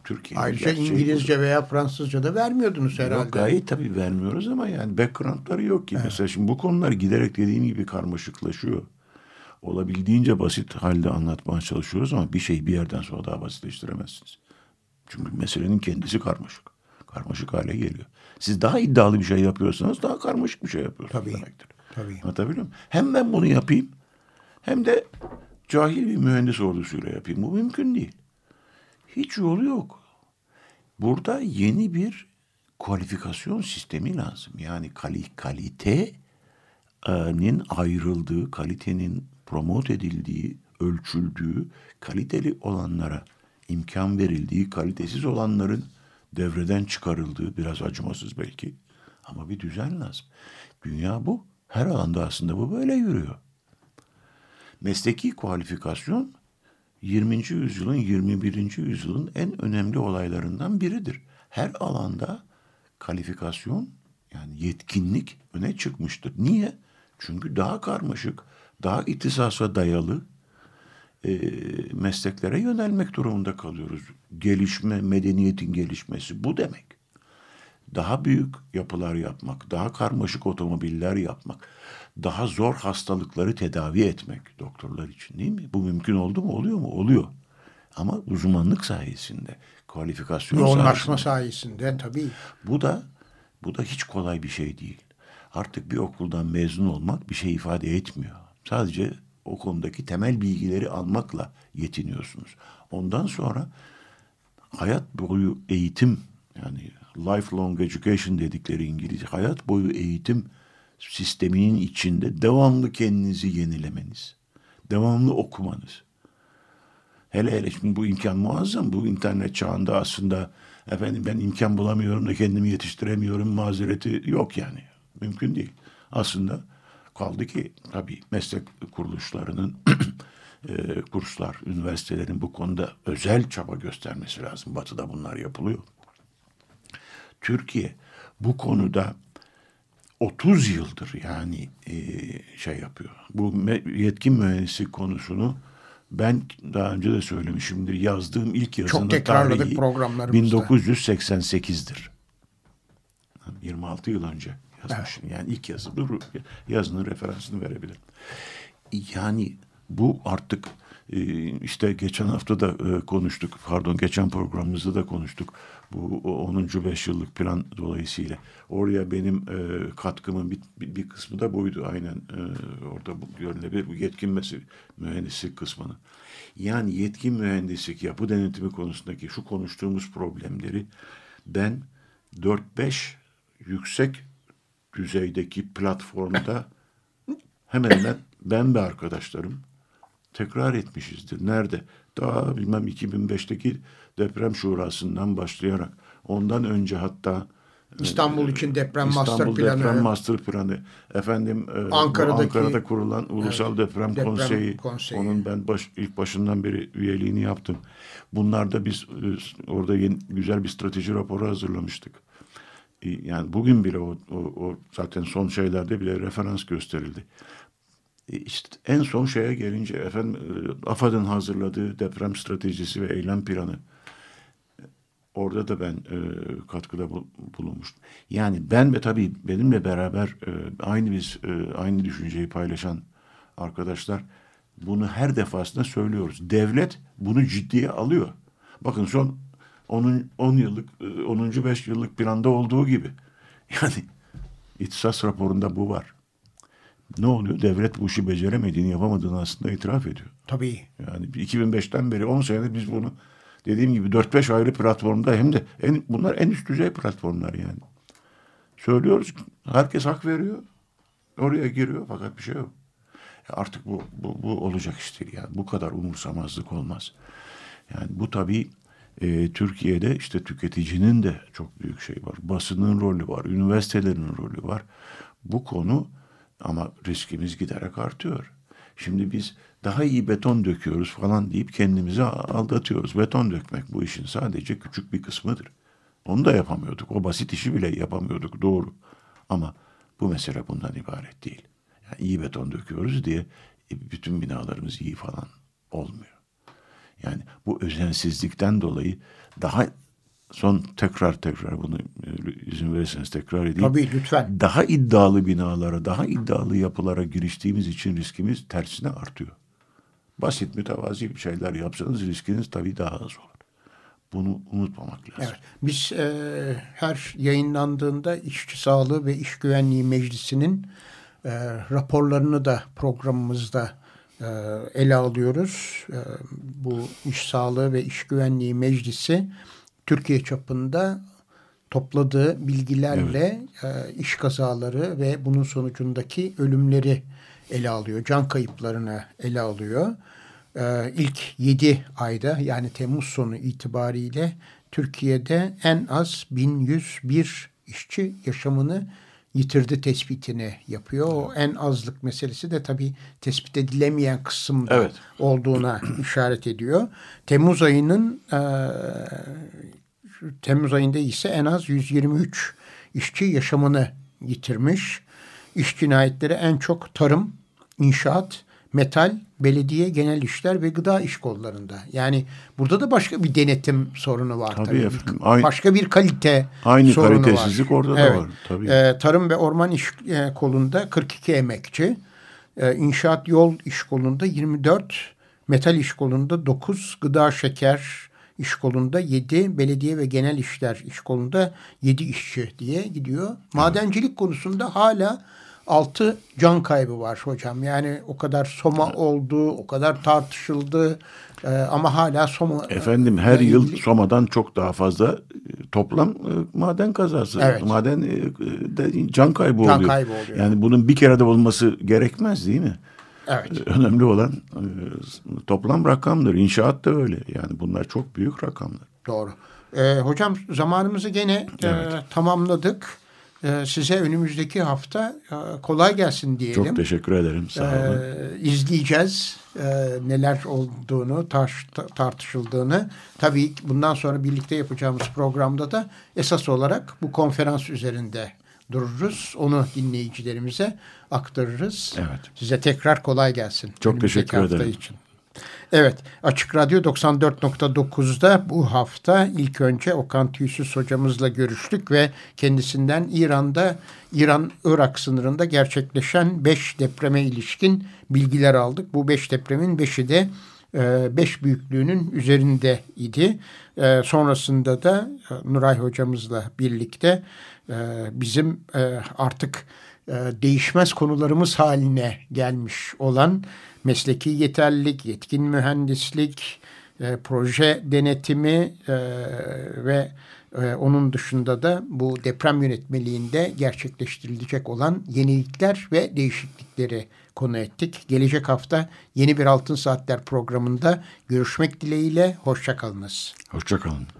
Türkiye Ayrıca İngilizce veya Fransızca da vermiyordunuz herhalde. Yok gayet tabii vermiyoruz ama yani backgroundları yok ki. Mesela şimdi bu konular giderek dediğim gibi karmaşıklaşıyor. Olabildiğince basit halde anlatmaya çalışıyoruz ama bir şeyi bir yerden sonra daha basitleştiremezsiniz. Çünkü meselenin kendisi karmaşık. Karmaşık hale geliyor. Siz daha iddialı bir şey yapıyorsanız daha karmaşık bir şey yapıyorsunuz Tabii. demektir. Tabii. Anlatabiliyor muyum? Hem ben bunu yapayım hem de cahil bir mühendis ordusuyla yapayım. Bu mümkün değil. Hiç yolu yok. Burada yeni bir kualifikasyon sistemi lazım. Yani kali, kalitenin ayrıldığı, kalitenin promote edildiği, ölçüldüğü, kaliteli olanlara imkan verildiği, kalitesiz olanların devreden çıkarıldığı, biraz acımasız belki ama bir düzen lazım. Dünya bu. Her alanda aslında bu böyle yürüyor. Mesleki kualifikasyon 20. yüzyılın 21. yüzyılın en önemli olaylarından biridir. Her alanda kalifikasyon yani yetkinlik öne çıkmıştır. Niye? Çünkü daha karmaşık, daha itisasa dayalı e, mesleklere yönelmek durumunda kalıyoruz. Gelişme, medeniyetin gelişmesi bu demek. Daha büyük yapılar yapmak, daha karmaşık otomobiller yapmak, daha zor hastalıkları tedavi etmek doktorlar için değil mi? Bu mümkün oldu mu? Oluyor mu? Oluyor. Ama uzmanlık sayesinde, kualifikasyon Yoğunlaşma sayesinde. sayesinde tabii. Bu da bu da hiç kolay bir şey değil. Artık bir okuldan mezun olmak bir şey ifade etmiyor. Sadece o konudaki temel bilgileri almakla yetiniyorsunuz. Ondan sonra hayat boyu eğitim yani lifelong education dedikleri İngilizce hayat boyu eğitim sisteminin içinde devamlı kendinizi yenilemeniz, devamlı okumanız. Hele hele şimdi bu imkan muazzam. Bu internet çağında aslında efendim ben imkan bulamıyorum da kendimi yetiştiremiyorum mazereti yok yani. Mümkün değil. Aslında kaldı ki tabii meslek kuruluşlarının e, kurslar, üniversitelerin bu konuda özel çaba göstermesi lazım. Batı'da bunlar yapılıyor. Türkiye bu konuda 30 yıldır yani e, şey yapıyor. Bu yetkin mühendislik konusunu ben daha önce de söylemişimdir. Yazdığım ilk yazının Çok tekrarladık tarihi programlarımızda. 1988'dir. 26 yıl önce yazmışım. Evet. Yani ilk yazı. Dur, yazının referansını verebilirim. Yani bu artık işte geçen hafta da e, konuştuk. Pardon geçen programımızda da konuştuk. Bu 10. 5 yıllık plan dolayısıyla. Oraya benim e, katkımın bir, bir, kısmı da buydu aynen. Orada bu görülebilir bu yetkin mühendislik kısmını. Yani yetkin mühendislik yapı denetimi konusundaki şu konuştuğumuz problemleri ben 4-5 yüksek düzeydeki platformda hemen hemen ben ve arkadaşlarım tekrar etmişizdir. Nerede? Daha bilmem 2005'teki deprem şurasından başlayarak ondan önce hatta İstanbul için deprem İstanbul master planı. deprem master planı. Efendim Ankara'daki, Ankara'da kurulan Ulusal evet, Deprem, deprem Konseyi, konseyi. Onun ben baş, ilk başından beri üyeliğini yaptım. Bunlarda biz orada yeni, güzel bir strateji raporu hazırlamıştık. Yani bugün bile o, o, o zaten son şeylerde bile referans gösterildi. İşte en son şeye gelince efendim AFAD'ın hazırladığı deprem stratejisi ve eylem planı. Orada da ben e, katkıda bulunmuştum. Yani ben ve tabii benimle beraber e, aynı biz e, aynı düşünceyi paylaşan arkadaşlar bunu her defasında söylüyoruz. Devlet bunu ciddiye alıyor. Bakın son 10, 10 yıllık 10. 5 yıllık planda olduğu gibi. Yani ihtisas raporunda bu var. Ne oluyor? Devlet bu işi beceremediğini, yapamadığını aslında itiraf ediyor. Tabii. Yani 2005'ten beri 10 senedir biz bunu dediğim gibi 4-5 ayrı platformda hem de en, bunlar en üst düzey platformlar yani. Söylüyoruz herkes hak veriyor. Oraya giriyor fakat bir şey yok. Artık bu, bu, bu olacak iş değil yani. Bu kadar umursamazlık olmaz. Yani bu tabii e, Türkiye'de işte tüketicinin de çok büyük şey var. Basının rolü var, üniversitelerin rolü var. Bu konu ama riskimiz giderek artıyor. Şimdi biz daha iyi beton döküyoruz falan deyip kendimizi aldatıyoruz. Beton dökmek bu işin sadece küçük bir kısmıdır. Onu da yapamıyorduk. O basit işi bile yapamıyorduk doğru. Ama bu mesele bundan ibaret değil. Yani iyi beton döküyoruz diye e, bütün binalarımız iyi falan olmuyor. Yani bu özensizlikten dolayı daha son tekrar tekrar bunu e, izin verirseniz tekrar edeyim. Tabii lütfen. Daha iddialı binalara, daha iddialı yapılara giriştiğimiz için riskimiz tersine artıyor. Basit mütevazi bir şeyler yapsanız riskiniz tabii daha az olur. Bunu unutmamak lazım. Evet. Biz e, her yayınlandığında İşçi Sağlığı ve İş Güvenliği Meclisi'nin e, raporlarını da programımızda e, ele alıyoruz. E, bu İş Sağlığı ve İş Güvenliği Meclisi Türkiye çapında topladığı bilgilerle evet. e, iş kazaları ve bunun sonucundaki ölümleri ele alıyor. Can kayıplarını ele alıyor. E, ilk 7 ayda yani Temmuz sonu itibariyle Türkiye'de en az 1101 işçi yaşamını yitirdi tespitini yapıyor. O en azlık meselesi de tabii tespit edilemeyen kısımda Evet. olduğuna işaret ediyor. Temmuz ayının e, Temmuz ayında ise en az 123 işçi yaşamını yitirmiş. İş cinayetleri en çok tarım, inşaat, metal, belediye, genel işler ve gıda iş kollarında. Yani burada da başka bir denetim sorunu var. Tabii Tabii, efendim. Aynı- başka bir kalite Aynı sorunu kalitesizlik var. orada da var, tabii. Ee, tarım ve orman iş e, kolunda 42 emekçi, e, inşaat yol iş kolunda 24, metal iş kolunda 9, gıda şeker iş kolunda 7, belediye ve genel işler iş kolunda 7 işçi diye gidiyor. Madencilik konusunda hala 6 can kaybı var hocam. Yani o kadar soma oldu, o kadar tartışıldı e, ama hala soma... Efendim her ile yıl Soma'dan çok daha fazla e, toplam e, maden kazası, Evet. maden e, de can kaybı Can oluyor. kaybı oluyor. Yani bunun bir kere de olması gerekmez değil mi? Evet. Önemli olan e, toplam rakamdır. İnşaat da öyle. Yani bunlar çok büyük rakamlar. Doğru. Ee, hocam zamanımızı gene e, tamamladık. Ee, size önümüzdeki hafta e, kolay gelsin diyelim. Çok teşekkür ederim. Sağ olun. Ee, izleyeceğiz e, neler olduğunu, tar- ta- tartışıldığını. Tabii bundan sonra birlikte yapacağımız programda da esas olarak bu konferans üzerinde dururuz. Onu dinleyicilerimize aktarırız. Evet. Size tekrar kolay gelsin. Çok önümüzdeki teşekkür ederim. Için. Evet, Açık Radyo 94.9'da bu hafta ilk önce Okan Tüysüz hocamızla görüştük ve kendisinden İran'da, İran-Irak sınırında gerçekleşen 5 depreme ilişkin bilgiler aldık. Bu 5 depremin 5'i de 5 büyüklüğünün üzerinde idi. E, sonrasında da e, Nuray hocamızla birlikte e, bizim e, artık e, değişmez konularımız haline gelmiş olan mesleki yeterlilik, yetkin mühendislik, e, proje denetimi e, ve e, onun dışında da bu deprem yönetmeliğinde gerçekleştirilecek olan yenilikler ve değişiklikleri konu ettik. Gelecek hafta yeni bir Altın Saatler programında görüşmek dileğiyle. Hoşçakalınız. Hoşçakalın.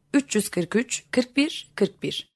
343 41 41